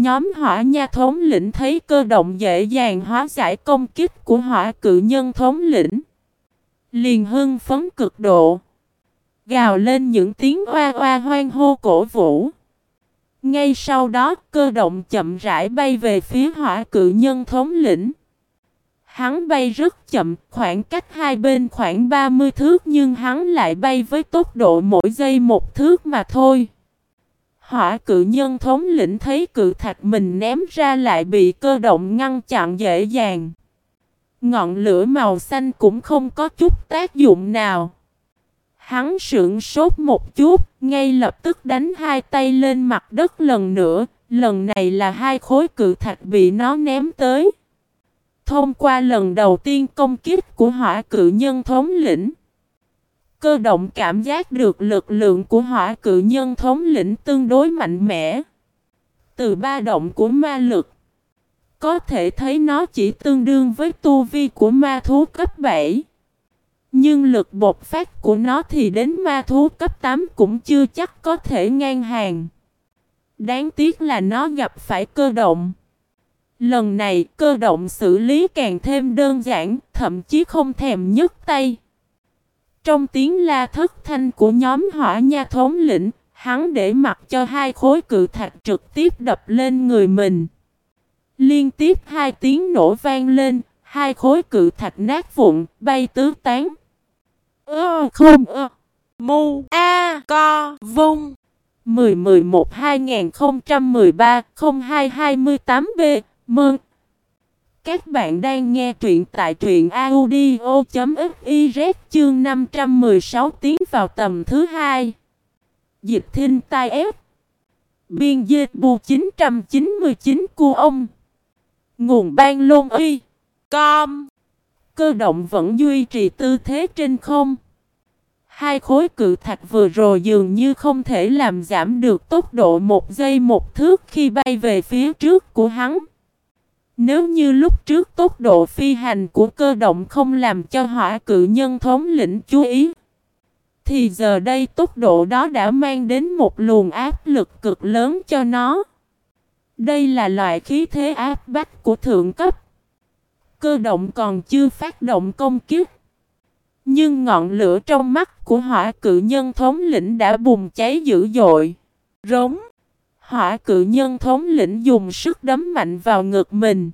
Nhóm hỏa nha thống lĩnh thấy cơ động dễ dàng hóa giải công kích của hỏa cự nhân thống lĩnh. Liền hưng phấn cực độ. Gào lên những tiếng oa oa hoang hô cổ vũ. Ngay sau đó cơ động chậm rãi bay về phía hỏa cự nhân thống lĩnh. Hắn bay rất chậm, khoảng cách hai bên khoảng 30 thước nhưng hắn lại bay với tốc độ mỗi giây một thước mà thôi. Hỏa cự nhân thống lĩnh thấy cự thạch mình ném ra lại bị cơ động ngăn chặn dễ dàng. Ngọn lửa màu xanh cũng không có chút tác dụng nào. Hắn sững sốt một chút, ngay lập tức đánh hai tay lên mặt đất lần nữa, lần này là hai khối cự thạch bị nó ném tới. Thông qua lần đầu tiên công kích của hỏa cự nhân thống lĩnh, cơ động cảm giác được lực lượng của hỏa cự nhân thống lĩnh tương đối mạnh mẽ. Từ ba động của ma lực, có thể thấy nó chỉ tương đương với tu vi của ma thú cấp 7. Nhưng lực bộc phát của nó thì đến ma thú cấp 8 cũng chưa chắc có thể ngang hàng. Đáng tiếc là nó gặp phải cơ động. Lần này cơ động xử lý càng thêm đơn giản, thậm chí không thèm nhấc tay. Trong tiếng la thất thanh của nhóm hỏa nha thống lĩnh, hắn để mặc cho hai khối cự thạch trực tiếp đập lên người mình. Liên tiếp hai tiếng nổ vang lên, hai khối cự thạch nát vụn, bay tứ tán. Ơ không ơ. Mu A Co Vung 1011 2013 0228 B Mơn các bạn đang nghe truyện tại truyện audio.fiz chương 516 tiến vào tầm thứ hai. Dịch thinh tai ép Biên dịch bù 999 cu ông. Nguồn ban lôn uy. Com. Cơ động vẫn duy trì tư thế trên không. Hai khối cự thạch vừa rồi dường như không thể làm giảm được tốc độ một giây một thước khi bay về phía trước của hắn. Nếu như lúc trước tốc độ phi hành của cơ động không làm cho hỏa cự nhân thống lĩnh chú ý, thì giờ đây tốc độ đó đã mang đến một luồng áp lực cực lớn cho nó. Đây là loại khí thế áp bách của thượng cấp cơ động còn chưa phát động công kiếp. Nhưng ngọn lửa trong mắt của hỏa cự nhân thống lĩnh đã bùng cháy dữ dội. Rống. Hỏa cự nhân thống lĩnh dùng sức đấm mạnh vào ngực mình.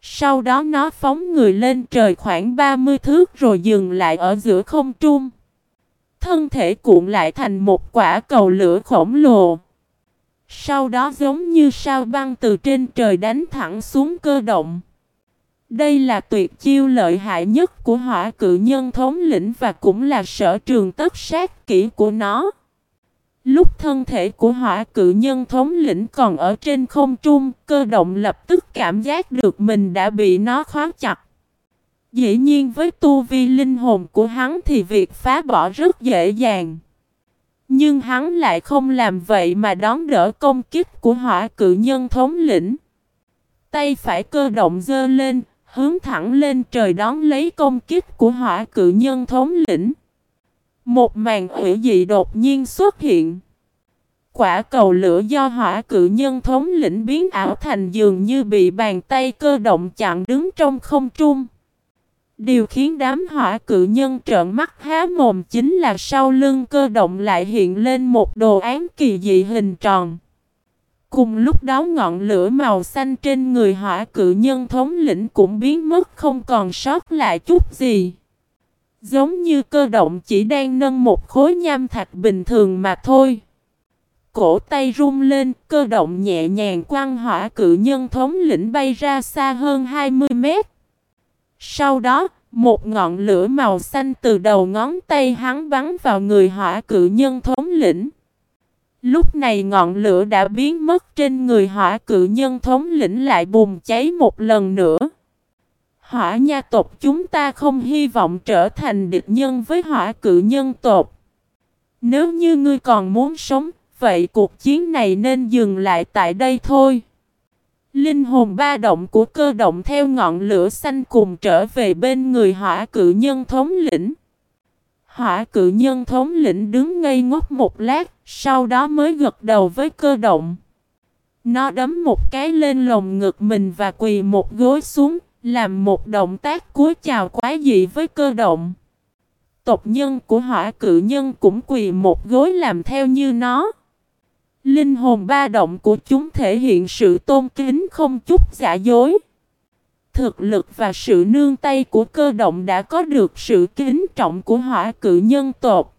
Sau đó nó phóng người lên trời khoảng 30 thước rồi dừng lại ở giữa không trung. Thân thể cuộn lại thành một quả cầu lửa khổng lồ. Sau đó giống như sao băng từ trên trời đánh thẳng xuống cơ động. Đây là tuyệt chiêu lợi hại nhất của hỏa cự nhân thống lĩnh và cũng là sở trường tất sát kỹ của nó. Lúc thân thể của hỏa cự nhân thống lĩnh còn ở trên không trung, cơ động lập tức cảm giác được mình đã bị nó khóa chặt. Dĩ nhiên với tu vi linh hồn của hắn thì việc phá bỏ rất dễ dàng. Nhưng hắn lại không làm vậy mà đón đỡ công kích của hỏa cự nhân thống lĩnh. Tay phải cơ động dơ lên, Hướng thẳng lên trời đón lấy công kích của hỏa cự nhân thống lĩnh. Một màn hủy dị đột nhiên xuất hiện. Quả cầu lửa do hỏa cự nhân thống lĩnh biến ảo thành dường như bị bàn tay cơ động chặn đứng trong không trung. Điều khiến đám hỏa cự nhân trợn mắt há mồm chính là sau lưng cơ động lại hiện lên một đồ án kỳ dị hình tròn. Cùng lúc đó ngọn lửa màu xanh trên người hỏa cự nhân thống lĩnh cũng biến mất không còn sót lại chút gì. Giống như cơ động chỉ đang nâng một khối nham thạch bình thường mà thôi. Cổ tay rung lên, cơ động nhẹ nhàng quăng hỏa cự nhân thống lĩnh bay ra xa hơn 20 mét. Sau đó, một ngọn lửa màu xanh từ đầu ngón tay hắn bắn vào người hỏa cự nhân thống lĩnh. Lúc này ngọn lửa đã biến mất trên người hỏa cự nhân thống lĩnh lại bùng cháy một lần nữa. Hỏa nha tộc chúng ta không hy vọng trở thành địch nhân với hỏa cự nhân tộc. Nếu như ngươi còn muốn sống, vậy cuộc chiến này nên dừng lại tại đây thôi. Linh hồn ba động của cơ động theo ngọn lửa xanh cùng trở về bên người hỏa cự nhân thống lĩnh. Hỏa cự nhân thống lĩnh đứng ngây ngốc một lát, sau đó mới gật đầu với cơ động. Nó đấm một cái lên lồng ngực mình và quỳ một gối xuống, làm một động tác cúi chào quái dị với cơ động. Tộc nhân của hỏa cự nhân cũng quỳ một gối làm theo như nó. Linh hồn ba động của chúng thể hiện sự tôn kính không chút giả dối. Thực lực và sự nương tay của cơ động đã có được sự kính trọng của hỏa cự nhân tộc.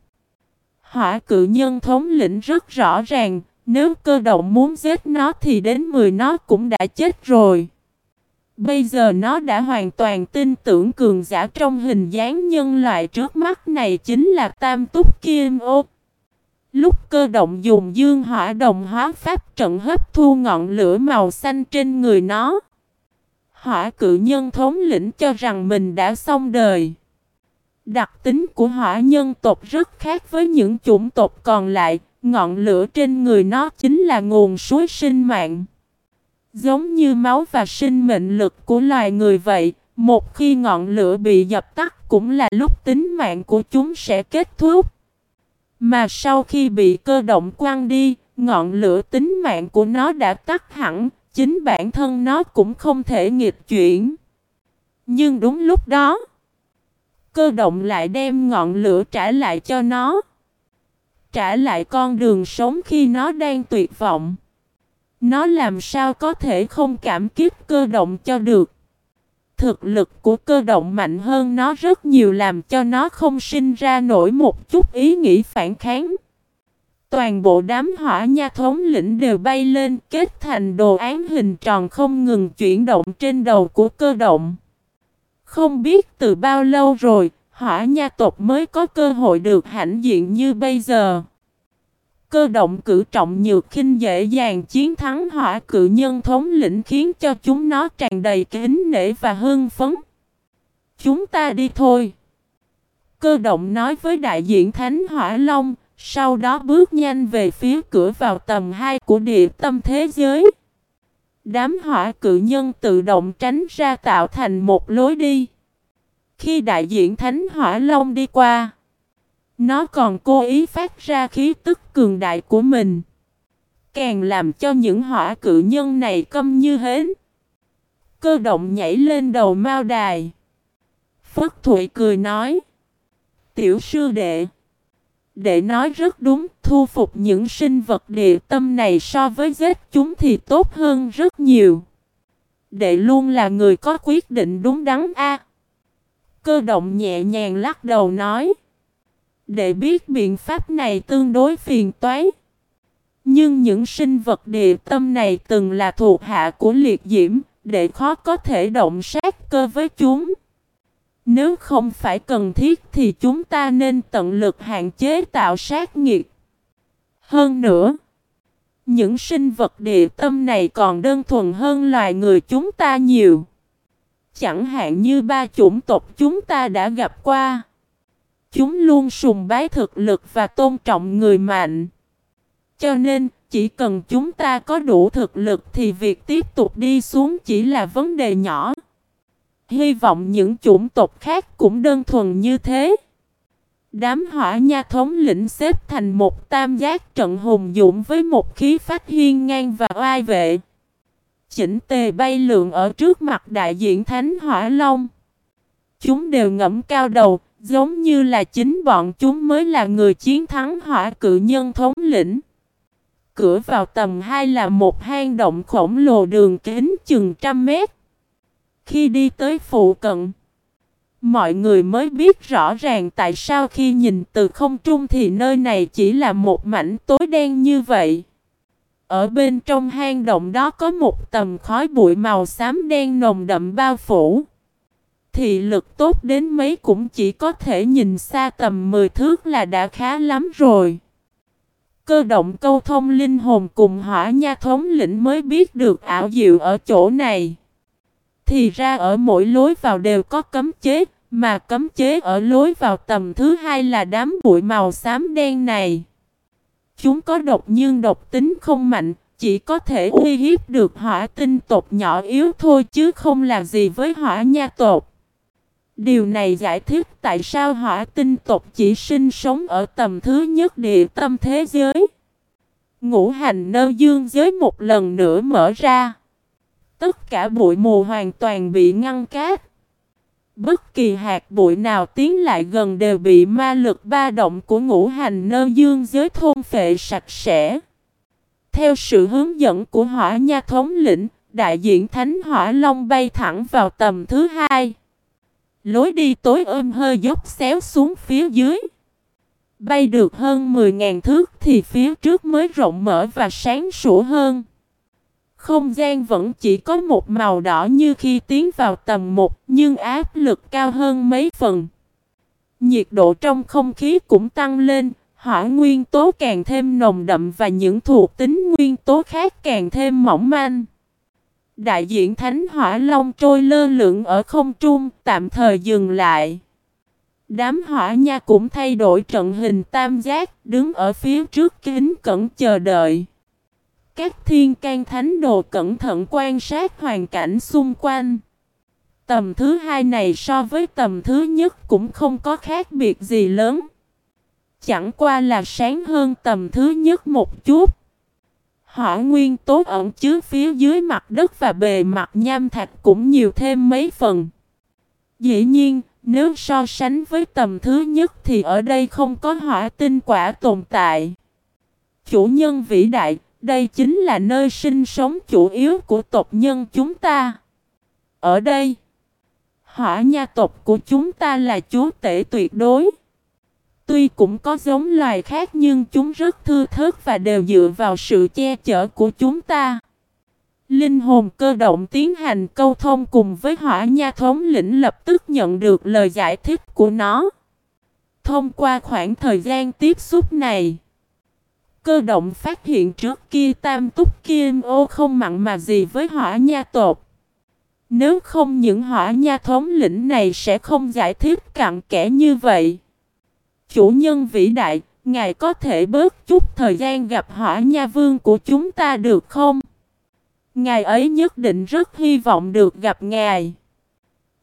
Hỏa cự nhân thống lĩnh rất rõ ràng, nếu cơ động muốn giết nó thì đến 10 nó cũng đã chết rồi. Bây giờ nó đã hoàn toàn tin tưởng cường giả trong hình dáng nhân loại trước mắt này chính là Tam Túc Kim Ô. Lúc cơ động dùng dương hỏa đồng hóa pháp trận hấp thu ngọn lửa màu xanh trên người nó. Hỏa cự nhân thống lĩnh cho rằng mình đã xong đời. Đặc tính của hỏa nhân tộc rất khác với những chủng tộc còn lại, ngọn lửa trên người nó chính là nguồn suối sinh mạng. Giống như máu và sinh mệnh lực của loài người vậy, một khi ngọn lửa bị dập tắt cũng là lúc tính mạng của chúng sẽ kết thúc. Mà sau khi bị cơ động quăng đi, ngọn lửa tính mạng của nó đã tắt hẳn, chính bản thân nó cũng không thể nghịch chuyển. Nhưng đúng lúc đó, cơ động lại đem ngọn lửa trả lại cho nó. Trả lại con đường sống khi nó đang tuyệt vọng. Nó làm sao có thể không cảm kích cơ động cho được. Thực lực của cơ động mạnh hơn nó rất nhiều làm cho nó không sinh ra nổi một chút ý nghĩ phản kháng. Toàn bộ đám hỏa nha thống lĩnh đều bay lên kết thành đồ án hình tròn không ngừng chuyển động trên đầu của cơ động. Không biết từ bao lâu rồi, hỏa nha tộc mới có cơ hội được hãnh diện như bây giờ. Cơ động cử trọng nhược khinh dễ dàng chiến thắng hỏa cự nhân thống lĩnh khiến cho chúng nó tràn đầy kính nể và hưng phấn. Chúng ta đi thôi. Cơ động nói với đại diện Thánh Hỏa Long, sau đó bước nhanh về phía cửa vào tầm 2 của địa tâm thế giới. Đám hỏa cự nhân tự động tránh ra tạo thành một lối đi. Khi đại diện Thánh Hỏa Long đi qua, nó còn cố ý phát ra khí tức cường đại của mình. Càng làm cho những hỏa cự nhân này câm như hến. Cơ động nhảy lên đầu mao đài. Phất Thụy cười nói. Tiểu sư đệ. Đệ nói rất đúng, thu phục những sinh vật địa tâm này so với giết chúng thì tốt hơn rất nhiều. Đệ luôn là người có quyết định đúng đắn a. Cơ động nhẹ nhàng lắc đầu nói. Đệ biết biện pháp này tương đối phiền toái. Nhưng những sinh vật địa tâm này từng là thuộc hạ của liệt diễm, đệ khó có thể động sát cơ với chúng. Nếu không phải cần thiết thì chúng ta nên tận lực hạn chế tạo sát nghiệt. Hơn nữa, những sinh vật địa tâm này còn đơn thuần hơn loài người chúng ta nhiều. Chẳng hạn như ba chủng tộc chúng ta đã gặp qua. Chúng luôn sùng bái thực lực và tôn trọng người mạnh. Cho nên, chỉ cần chúng ta có đủ thực lực thì việc tiếp tục đi xuống chỉ là vấn đề nhỏ. Hy vọng những chủng tộc khác cũng đơn thuần như thế. Đám hỏa nha thống lĩnh xếp thành một tam giác trận hùng dũng với một khí phách hiên ngang và oai vệ. Chỉnh tề bay lượn ở trước mặt đại diện Thánh Hỏa Long. Chúng đều ngẫm cao đầu, giống như là chính bọn chúng mới là người chiến thắng hỏa cự nhân thống lĩnh. Cửa vào tầm 2 là một hang động khổng lồ đường kính chừng trăm mét. Khi đi tới phụ cận, mọi người mới biết rõ ràng tại sao khi nhìn từ không trung thì nơi này chỉ là một mảnh tối đen như vậy. Ở bên trong hang động đó có một tầm khói bụi màu xám đen nồng đậm bao phủ. Thị lực tốt đến mấy cũng chỉ có thể nhìn xa tầm 10 thước là đã khá lắm rồi. Cơ động câu thông linh hồn cùng hỏa nha thống lĩnh mới biết được ảo diệu ở chỗ này. Thì ra ở mỗi lối vào đều có cấm chế, mà cấm chế ở lối vào tầm thứ hai là đám bụi màu xám đen này. Chúng có độc nhưng độc tính không mạnh, chỉ có thể uy hiếp được hỏa tinh tộc nhỏ yếu thôi chứ không làm gì với hỏa nha tộc. Điều này giải thích tại sao hỏa tinh tộc chỉ sinh sống ở tầm thứ nhất địa tâm thế giới. Ngũ hành nơ dương giới một lần nữa mở ra. Tất cả bụi mù hoàn toàn bị ngăn cát. Bất kỳ hạt bụi nào tiến lại gần đều bị ma lực ba động của ngũ hành nơ dương giới thôn phệ sạch sẽ. Theo sự hướng dẫn của hỏa nha thống lĩnh, đại diện Thánh Hỏa Long bay thẳng vào tầm thứ hai. Lối đi tối ôm hơi dốc xéo xuống phía dưới. Bay được hơn 10.000 thước thì phía trước mới rộng mở và sáng sủa hơn. Không gian vẫn chỉ có một màu đỏ như khi tiến vào tầng 1 nhưng áp lực cao hơn mấy phần. Nhiệt độ trong không khí cũng tăng lên, hỏa nguyên tố càng thêm nồng đậm và những thuộc tính nguyên tố khác càng thêm mỏng manh. Đại diện Thánh Hỏa Long trôi lơ lửng ở không trung, tạm thời dừng lại. Đám hỏa nha cũng thay đổi trận hình tam giác, đứng ở phía trước kính cẩn chờ đợi. Các thiên can thánh đồ cẩn thận quan sát hoàn cảnh xung quanh. Tầm thứ hai này so với tầm thứ nhất cũng không có khác biệt gì lớn. Chẳng qua là sáng hơn tầm thứ nhất một chút. Hỏa nguyên tố ẩn chứa phía dưới mặt đất và bề mặt nham thạch cũng nhiều thêm mấy phần. Dĩ nhiên, nếu so sánh với tầm thứ nhất thì ở đây không có hỏa tinh quả tồn tại. Chủ nhân vĩ đại, đây chính là nơi sinh sống chủ yếu của tộc nhân chúng ta. Ở đây, hỏa nha tộc của chúng ta là chúa tể tuyệt đối. Tuy cũng có giống loài khác nhưng chúng rất thưa thớt và đều dựa vào sự che chở của chúng ta. Linh hồn cơ động tiến hành câu thông cùng với hỏa nha thống lĩnh lập tức nhận được lời giải thích của nó. Thông qua khoảng thời gian tiếp xúc này, cơ động phát hiện trước kia tam túc kim ô không mặn mà gì với hỏa nha tột. Nếu không những hỏa nha thống lĩnh này sẽ không giải thích cặn kẽ như vậy. Chủ nhân vĩ đại, ngài có thể bớt chút thời gian gặp hỏa nha vương của chúng ta được không? Ngài ấy nhất định rất hy vọng được gặp ngài.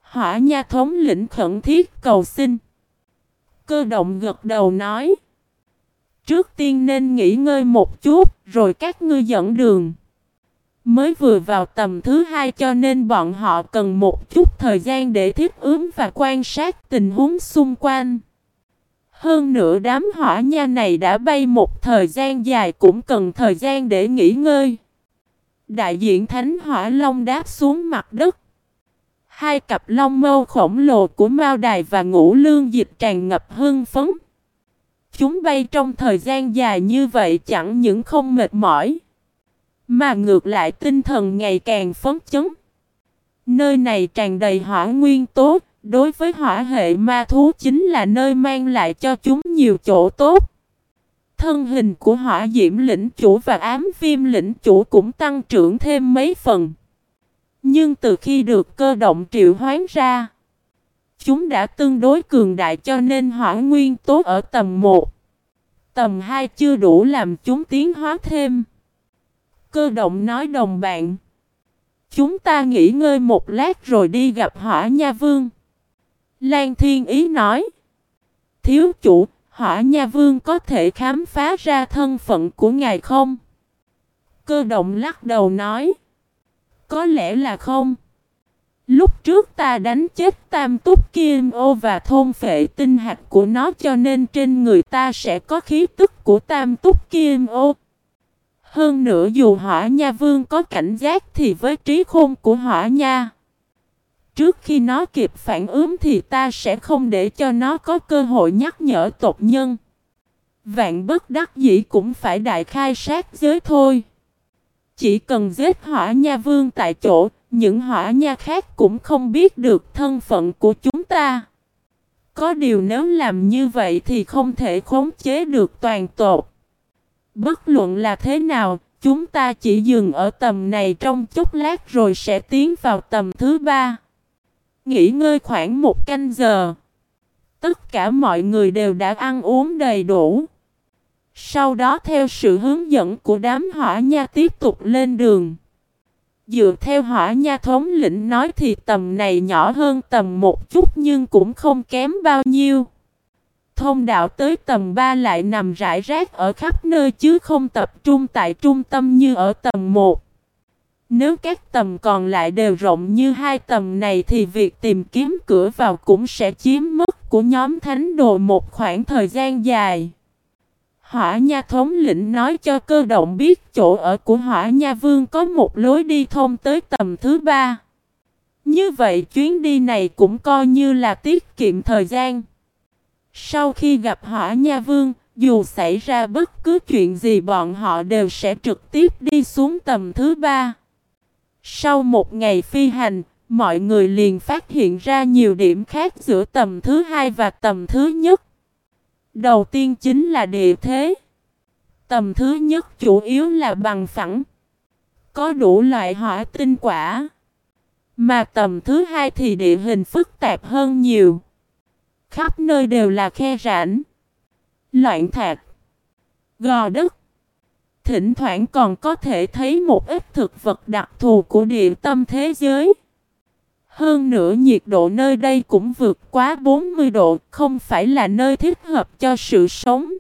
Hỏa nha thống lĩnh khẩn thiết cầu xin. Cơ động gật đầu nói. Trước tiên nên nghỉ ngơi một chút, rồi các ngươi dẫn đường. Mới vừa vào tầm thứ hai cho nên bọn họ cần một chút thời gian để thiết ứng và quan sát tình huống xung quanh. Hơn nữa đám hỏa nha này đã bay một thời gian dài cũng cần thời gian để nghỉ ngơi. Đại diện Thánh Hỏa Long đáp xuống mặt đất. Hai cặp long mâu khổng lồ của Mao Đài và Ngũ Lương Dịch tràn ngập hưng phấn. Chúng bay trong thời gian dài như vậy chẳng những không mệt mỏi, mà ngược lại tinh thần ngày càng phấn chấn. Nơi này tràn đầy hỏa nguyên tố, đối với hỏa hệ ma thú chính là nơi mang lại cho chúng nhiều chỗ tốt. Thân hình của hỏa diễm lĩnh chủ và ám viêm lĩnh chủ cũng tăng trưởng thêm mấy phần. Nhưng từ khi được cơ động triệu hoán ra, chúng đã tương đối cường đại cho nên hỏa nguyên tố ở tầm 1. Tầm 2 chưa đủ làm chúng tiến hóa thêm. Cơ động nói đồng bạn. Chúng ta nghỉ ngơi một lát rồi đi gặp hỏa nha vương. Lan Thiên Ý nói. Thiếu chủ, hỏa nha vương có thể khám phá ra thân phận của ngài không? Cơ động lắc đầu nói. Có lẽ là không. Lúc trước ta đánh chết tam túc kim ô và thôn phệ tinh hạt của nó cho nên trên người ta sẽ có khí tức của tam túc kim ô. Hơn nữa dù hỏa nha vương có cảnh giác thì với trí khôn của hỏa nha. Trước khi nó kịp phản ứng thì ta sẽ không để cho nó có cơ hội nhắc nhở tộc nhân. Vạn bất đắc dĩ cũng phải đại khai sát giới thôi. Chỉ cần giết hỏa nha vương tại chỗ, những hỏa nha khác cũng không biết được thân phận của chúng ta. Có điều nếu làm như vậy thì không thể khống chế được toàn tộc. Bất luận là thế nào, chúng ta chỉ dừng ở tầm này trong chốc lát rồi sẽ tiến vào tầm thứ ba. Nghỉ ngơi khoảng một canh giờ. Tất cả mọi người đều đã ăn uống đầy đủ. Sau đó theo sự hướng dẫn của đám hỏa nha tiếp tục lên đường. Dựa theo hỏa nha thống lĩnh nói thì tầm này nhỏ hơn tầm một chút nhưng cũng không kém bao nhiêu. thông đạo tới tầng 3 lại nằm rải rác ở khắp nơi chứ không tập trung tại trung tâm như ở tầng 1. Nếu các tầng còn lại đều rộng như hai tầng này thì việc tìm kiếm cửa vào cũng sẽ chiếm mất của nhóm thánh đồ một khoảng thời gian dài. Hỏa Nha thống lĩnh nói cho cơ động biết chỗ ở của Hỏa Nha Vương có một lối đi thông tới tầm thứ ba. Như vậy chuyến đi này cũng coi như là tiết kiệm thời gian. Sau khi gặp Hỏa Nha Vương, dù xảy ra bất cứ chuyện gì bọn họ đều sẽ trực tiếp đi xuống tầm thứ ba. Sau một ngày phi hành, mọi người liền phát hiện ra nhiều điểm khác giữa tầm thứ hai và tầm thứ nhất. Đầu tiên chính là địa thế. Tầm thứ nhất chủ yếu là bằng phẳng. Có đủ loại hỏa tinh quả. Mà tầm thứ hai thì địa hình phức tạp hơn nhiều. Khắp nơi đều là khe rãnh. Loạn thạc. Gò đất. Thỉnh thoảng còn có thể thấy một ít thực vật đặc thù của địa tâm thế giới. Hơn nữa nhiệt độ nơi đây cũng vượt quá 40 độ, không phải là nơi thích hợp cho sự sống.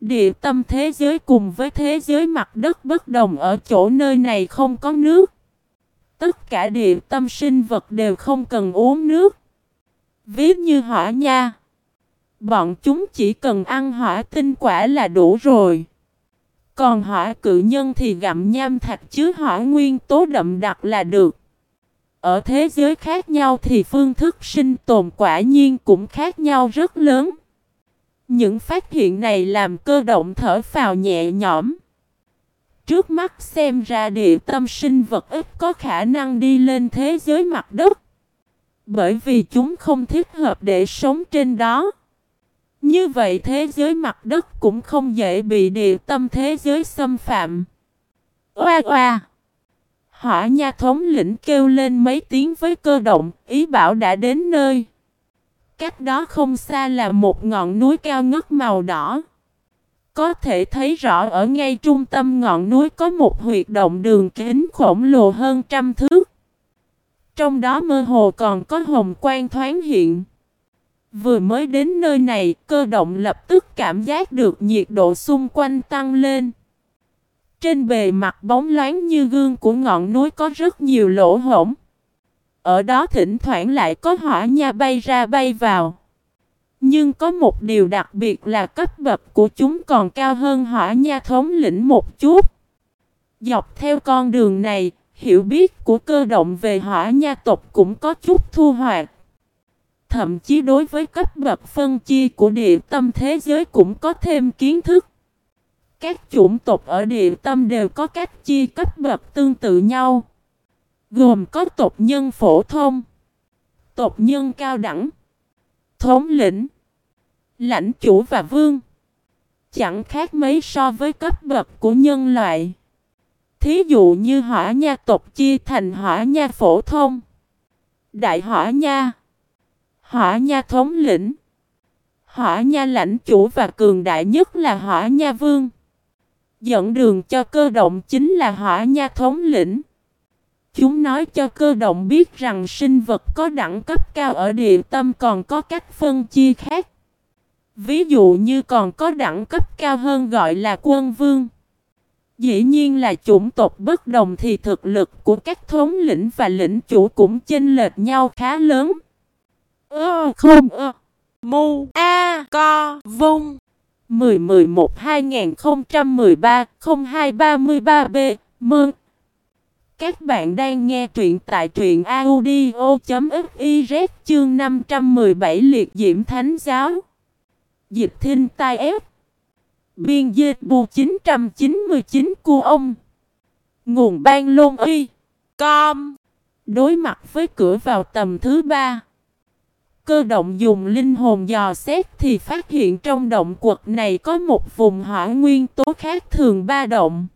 Địa tâm thế giới cùng với thế giới mặt đất bất đồng ở chỗ nơi này không có nước. Tất cả địa tâm sinh vật đều không cần uống nước. Ví như hỏa nha. Bọn chúng chỉ cần ăn hỏa tinh quả là đủ rồi. Còn hỏa cự nhân thì gặm nham thạch chứa hỏa nguyên tố đậm đặc là được. Ở thế giới khác nhau thì phương thức sinh tồn quả nhiên cũng khác nhau rất lớn. Những phát hiện này làm cơ động thở phào nhẹ nhõm. Trước mắt xem ra địa tâm sinh vật ít có khả năng đi lên thế giới mặt đất. Bởi vì chúng không thích hợp để sống trên đó. Như vậy thế giới mặt đất cũng không dễ bị địa tâm thế giới xâm phạm. Oa oa! Hỏa nha thống lĩnh kêu lên mấy tiếng với cơ động, ý bảo đã đến nơi. Cách đó không xa là một ngọn núi cao ngất màu đỏ. Có thể thấy rõ ở ngay trung tâm ngọn núi có một huyệt động đường kính khổng lồ hơn trăm thước. Trong đó mơ hồ còn có hồng quang thoáng hiện. Vừa mới đến nơi này, cơ động lập tức cảm giác được nhiệt độ xung quanh tăng lên. Trên bề mặt bóng loáng như gương của ngọn núi có rất nhiều lỗ hổng. Ở đó thỉnh thoảng lại có hỏa nha bay ra bay vào. Nhưng có một điều đặc biệt là cấp bậc của chúng còn cao hơn hỏa nha thống lĩnh một chút. Dọc theo con đường này, hiểu biết của cơ động về hỏa nha tộc cũng có chút thu hoạch. Thậm chí đối với cấp bậc phân chia của địa tâm thế giới cũng có thêm kiến thức. Các chủng tộc ở địa tâm đều có cách chia cấp bậc tương tự nhau. Gồm có tộc nhân phổ thông, tộc nhân cao đẳng, thống lĩnh, lãnh chủ và vương. Chẳng khác mấy so với cấp bậc của nhân loại. Thí dụ như hỏa nha tộc chia thành hỏa nha phổ thông, đại hỏa nha, hỏa nha thống lĩnh, hỏa nha lãnh chủ và cường đại nhất là hỏa nha vương. Dẫn đường cho cơ động chính là hỏa nha thống lĩnh. Chúng nói cho cơ động biết rằng sinh vật có đẳng cấp cao ở địa tâm còn có cách phân chia khác. Ví dụ như còn có đẳng cấp cao hơn gọi là quân vương. Dĩ nhiên là chủng tộc bất đồng thì thực lực của các thống lĩnh và lĩnh chủ cũng chênh lệch nhau khá lớn. Ơ, không, ơ. Mu, A, Co, Vung 10-11-2013-0233B Mừng! Các bạn đang nghe truyện tại truyện audio.fiz chương 517 liệt diễm thánh giáo. Dịch thinh tai ép. Biên dịch bù 999 cu ông. Nguồn ban lôn uy. Com. Đối mặt với cửa vào tầm thứ ba. Cơ động dùng linh hồn dò xét thì phát hiện trong động quật này có một vùng hỏa nguyên tố khác thường ba động.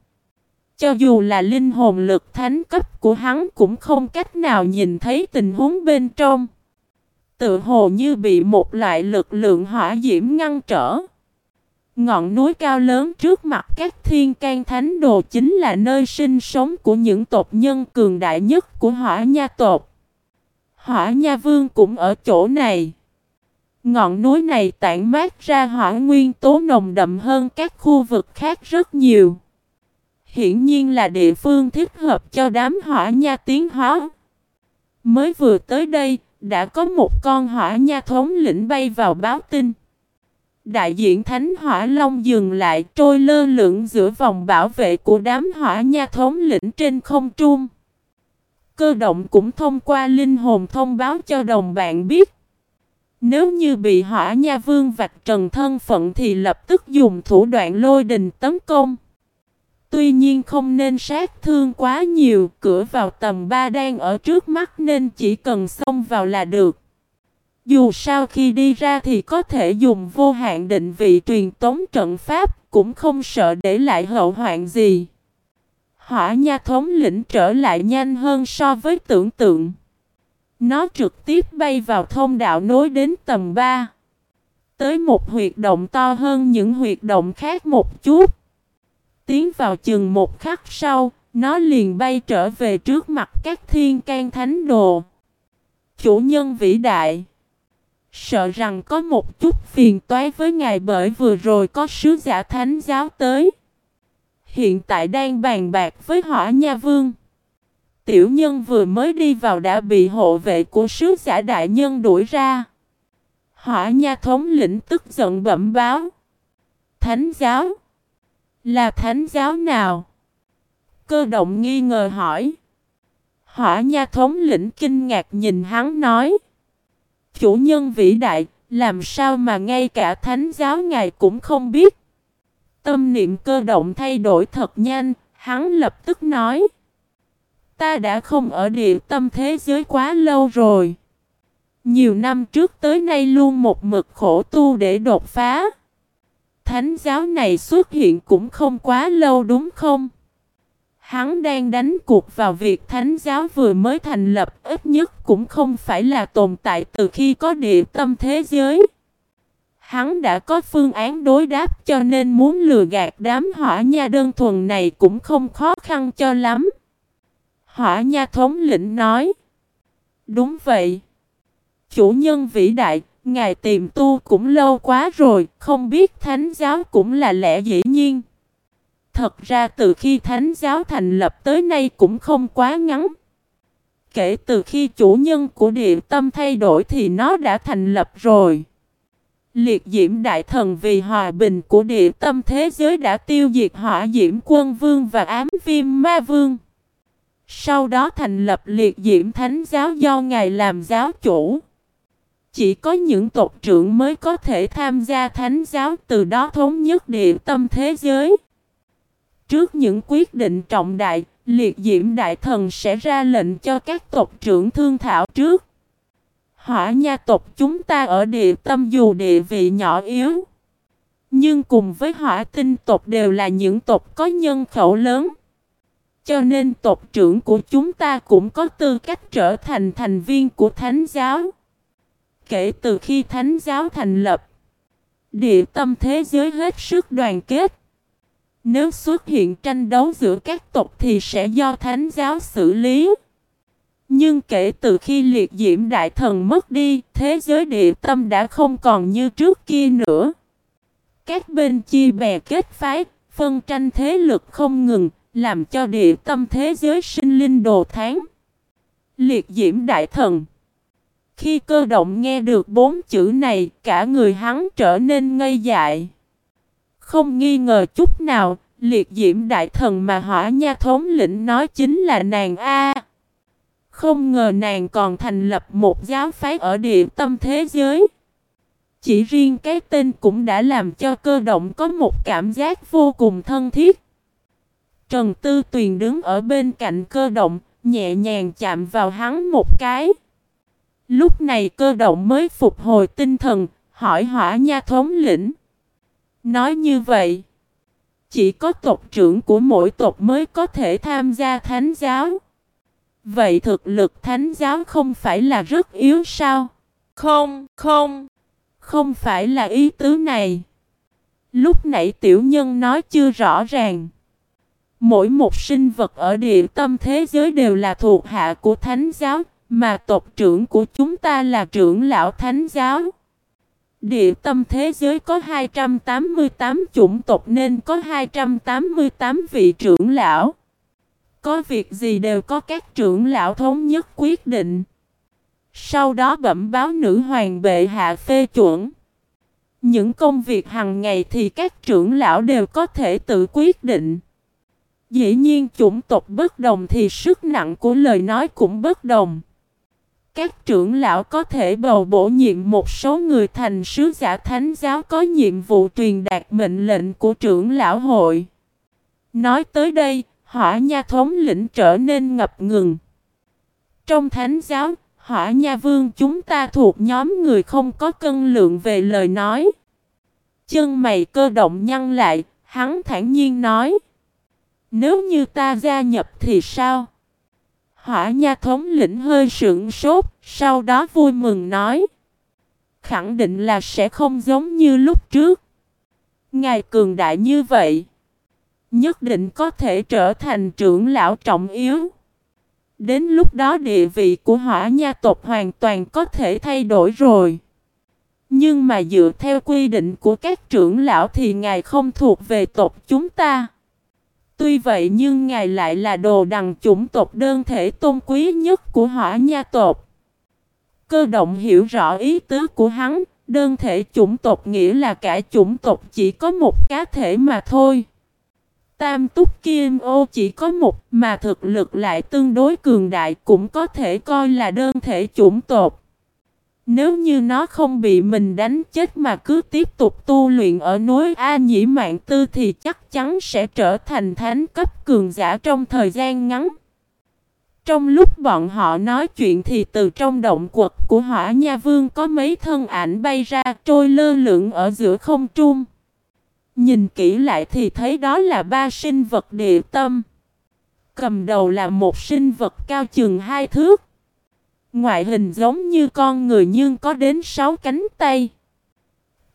Cho dù là linh hồn lực thánh cấp của hắn cũng không cách nào nhìn thấy tình huống bên trong. Tự hồ như bị một loại lực lượng hỏa diễm ngăn trở. Ngọn núi cao lớn trước mặt các thiên can thánh đồ chính là nơi sinh sống của những tộc nhân cường đại nhất của hỏa nha tộc. Hỏa Nha Vương cũng ở chỗ này. Ngọn núi này tản mát ra hỏa nguyên tố nồng đậm hơn các khu vực khác rất nhiều. Hiển nhiên là địa phương thích hợp cho đám hỏa nha tiến hóa. Mới vừa tới đây, đã có một con hỏa nha thống lĩnh bay vào báo tin. Đại diện Thánh Hỏa Long dừng lại trôi lơ lửng giữa vòng bảo vệ của đám hỏa nha thống lĩnh trên không trung. Cơ động cũng thông qua linh hồn thông báo cho đồng bạn biết. Nếu như bị hỏa nha vương vạch trần thân phận thì lập tức dùng thủ đoạn lôi đình tấn công. Tuy nhiên không nên sát thương quá nhiều, cửa vào tầm 3 đang ở trước mắt nên chỉ cần xông vào là được. Dù sao khi đi ra thì có thể dùng vô hạn định vị truyền tống trận pháp, cũng không sợ để lại hậu hoạn gì. Hỏa nha thống lĩnh trở lại nhanh hơn so với tưởng tượng. Nó trực tiếp bay vào thông đạo nối đến tầng 3. Tới một huyệt động to hơn những huyệt động khác một chút. Tiến vào chừng một khắc sau, nó liền bay trở về trước mặt các thiên can thánh đồ. Chủ nhân vĩ đại Sợ rằng có một chút phiền toái với ngài bởi vừa rồi có sứ giả thánh giáo tới. Hiện tại đang bàn bạc với hỏa nha vương. Tiểu nhân vừa mới đi vào đã bị hộ vệ của sứ giả đại nhân đuổi ra. Hỏa nha thống lĩnh tức giận bẩm báo. Thánh giáo? Là thánh giáo nào? Cơ động nghi ngờ hỏi. Hỏa nha thống lĩnh kinh ngạc nhìn hắn nói. Chủ nhân vĩ đại, làm sao mà ngay cả thánh giáo ngài cũng không biết? Tâm niệm cơ động thay đổi thật nhanh, hắn lập tức nói. Ta đã không ở địa tâm thế giới quá lâu rồi. Nhiều năm trước tới nay luôn một mực khổ tu để đột phá. Thánh giáo này xuất hiện cũng không quá lâu đúng không? Hắn đang đánh cuộc vào việc thánh giáo vừa mới thành lập ít nhất cũng không phải là tồn tại từ khi có địa tâm thế giới. Hắn đã có phương án đối đáp cho nên muốn lừa gạt đám hỏa nha đơn thuần này cũng không khó khăn cho lắm. Hỏa nha thống lĩnh nói. Đúng vậy. Chủ nhân vĩ đại, ngài tìm tu cũng lâu quá rồi, không biết thánh giáo cũng là lẽ dĩ nhiên. Thật ra từ khi thánh giáo thành lập tới nay cũng không quá ngắn. Kể từ khi chủ nhân của địa tâm thay đổi thì nó đã thành lập rồi. Liệt diễm đại thần vì hòa bình của địa tâm thế giới đã tiêu diệt hỏa diễm quân vương và ám viêm ma vương. Sau đó thành lập liệt diễm thánh giáo do ngài làm giáo chủ. Chỉ có những tộc trưởng mới có thể tham gia thánh giáo từ đó thống nhất địa tâm thế giới. Trước những quyết định trọng đại, liệt diễm đại thần sẽ ra lệnh cho các tộc trưởng thương thảo trước. Hỏa nha tộc chúng ta ở địa tâm dù địa vị nhỏ yếu. Nhưng cùng với hỏa tinh tộc đều là những tộc có nhân khẩu lớn. Cho nên tộc trưởng của chúng ta cũng có tư cách trở thành thành viên của thánh giáo. Kể từ khi thánh giáo thành lập, địa tâm thế giới hết sức đoàn kết. Nếu xuất hiện tranh đấu giữa các tộc thì sẽ do thánh giáo xử lý. Nhưng kể từ khi liệt diễm đại thần mất đi, thế giới địa tâm đã không còn như trước kia nữa. Các bên chia bè kết phái, phân tranh thế lực không ngừng, làm cho địa tâm thế giới sinh linh đồ tháng. Liệt diễm đại thần Khi cơ động nghe được bốn chữ này, cả người hắn trở nên ngây dại. Không nghi ngờ chút nào, liệt diễm đại thần mà hỏa nha thống lĩnh nói chính là nàng A. Không ngờ nàng còn thành lập một giáo phái ở địa tâm thế giới. Chỉ riêng cái tên cũng đã làm cho cơ động có một cảm giác vô cùng thân thiết. Trần Tư Tuyền đứng ở bên cạnh cơ động, nhẹ nhàng chạm vào hắn một cái. Lúc này cơ động mới phục hồi tinh thần, hỏi hỏa nha thống lĩnh. Nói như vậy, chỉ có tộc trưởng của mỗi tộc mới có thể tham gia thánh giáo. Vậy thực lực thánh giáo không phải là rất yếu sao? Không, không, không phải là ý tứ này. Lúc nãy tiểu nhân nói chưa rõ ràng. Mỗi một sinh vật ở địa tâm thế giới đều là thuộc hạ của thánh giáo, mà tộc trưởng của chúng ta là trưởng lão thánh giáo. Địa tâm thế giới có 288 chủng tộc nên có 288 vị trưởng lão. Có việc gì đều có các trưởng lão thống nhất quyết định. Sau đó bẩm báo nữ hoàng bệ hạ phê chuẩn. Những công việc hàng ngày thì các trưởng lão đều có thể tự quyết định. Dĩ nhiên chủng tộc bất đồng thì sức nặng của lời nói cũng bất đồng. Các trưởng lão có thể bầu bổ nhiệm một số người thành sứ giả thánh giáo có nhiệm vụ truyền đạt mệnh lệnh của trưởng lão hội. Nói tới đây, hỏa nha thống lĩnh trở nên ngập ngừng. Trong thánh giáo, hỏa nha vương chúng ta thuộc nhóm người không có cân lượng về lời nói. Chân mày cơ động nhăn lại, hắn thản nhiên nói. Nếu như ta gia nhập thì sao? Hỏa nha thống lĩnh hơi sững sốt, sau đó vui mừng nói. Khẳng định là sẽ không giống như lúc trước. Ngài cường đại như vậy. Nhất định có thể trở thành trưởng lão trọng yếu. Đến lúc đó địa vị của hỏa nha tộc hoàn toàn có thể thay đổi rồi. Nhưng mà dựa theo quy định của các trưởng lão thì ngài không thuộc về tộc chúng ta. Tuy vậy nhưng ngài lại là đồ đằng chủng tộc đơn thể tôn quý nhất của hỏa nha tộc. Cơ động hiểu rõ ý tứ của hắn, đơn thể chủng tộc nghĩa là cả chủng tộc chỉ có một cá thể mà thôi. Tam túc kim ô chỉ có một, mà thực lực lại tương đối cường đại, cũng có thể coi là đơn thể chủng tột. Nếu như nó không bị mình đánh chết mà cứ tiếp tục tu luyện ở núi A Nhĩ Mạng Tư thì chắc chắn sẽ trở thành thánh cấp cường giả trong thời gian ngắn. Trong lúc bọn họ nói chuyện thì từ trong động quật của hỏa nha vương có mấy thân ảnh bay ra, trôi lơ lửng ở giữa không trung. Nhìn kỹ lại thì thấy đó là ba sinh vật địa tâm. Cầm đầu là một sinh vật cao chừng hai thước. Ngoại hình giống như con người nhưng có đến sáu cánh tay.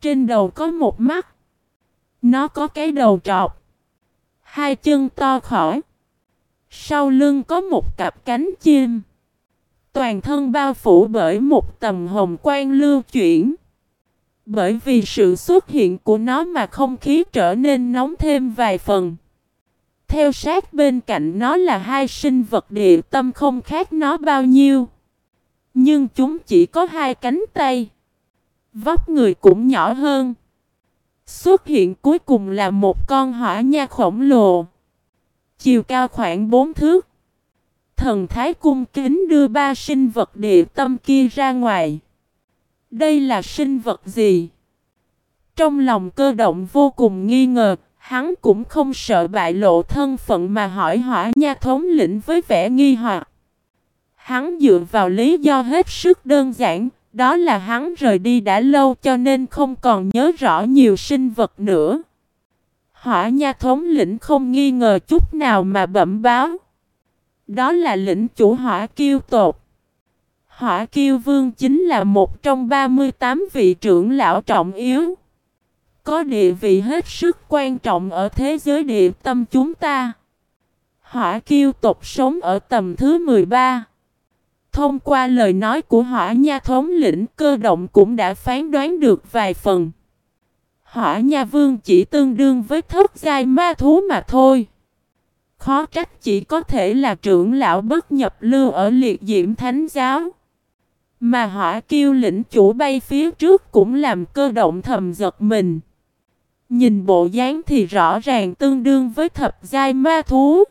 Trên đầu có một mắt. Nó có cái đầu trọc. Hai chân to khỏi. Sau lưng có một cặp cánh chim. Toàn thân bao phủ bởi một tầm hồng quang lưu chuyển. Bởi vì sự xuất hiện của nó mà không khí trở nên nóng thêm vài phần. Theo sát bên cạnh nó là hai sinh vật địa tâm không khác nó bao nhiêu. Nhưng chúng chỉ có hai cánh tay. Vóc người cũng nhỏ hơn. Xuất hiện cuối cùng là một con hỏa nha khổng lồ. Chiều cao khoảng 4 thước. Thần thái cung kính đưa ba sinh vật địa tâm kia ra ngoài. Đây là sinh vật gì? Trong lòng cơ động vô cùng nghi ngờ, hắn cũng không sợ bại lộ thân phận mà hỏi hỏa nha thống lĩnh với vẻ nghi hoặc. Hắn dựa vào lý do hết sức đơn giản, đó là hắn rời đi đã lâu cho nên không còn nhớ rõ nhiều sinh vật nữa. Hỏa nha thống lĩnh không nghi ngờ chút nào mà bẩm báo. Đó là lĩnh chủ hỏa kiêu tột. Hỏa kiêu vương chính là một trong 38 vị trưởng lão trọng yếu. Có địa vị hết sức quan trọng ở thế giới địa tâm chúng ta. Hỏa kiêu tộc sống ở tầm thứ 13. Thông qua lời nói của hỏa nha thống lĩnh, cơ động cũng đã phán đoán được vài phần. Hỏa nha vương chỉ tương đương với thất giai ma thú mà thôi. Khó trách chỉ có thể là trưởng lão bất nhập lưu ở liệt diễm thánh giáo. Mà hỏa kiêu lĩnh chủ bay phía trước cũng làm cơ động thầm giật mình. Nhìn bộ dáng thì rõ ràng tương đương với thập giai ma thú.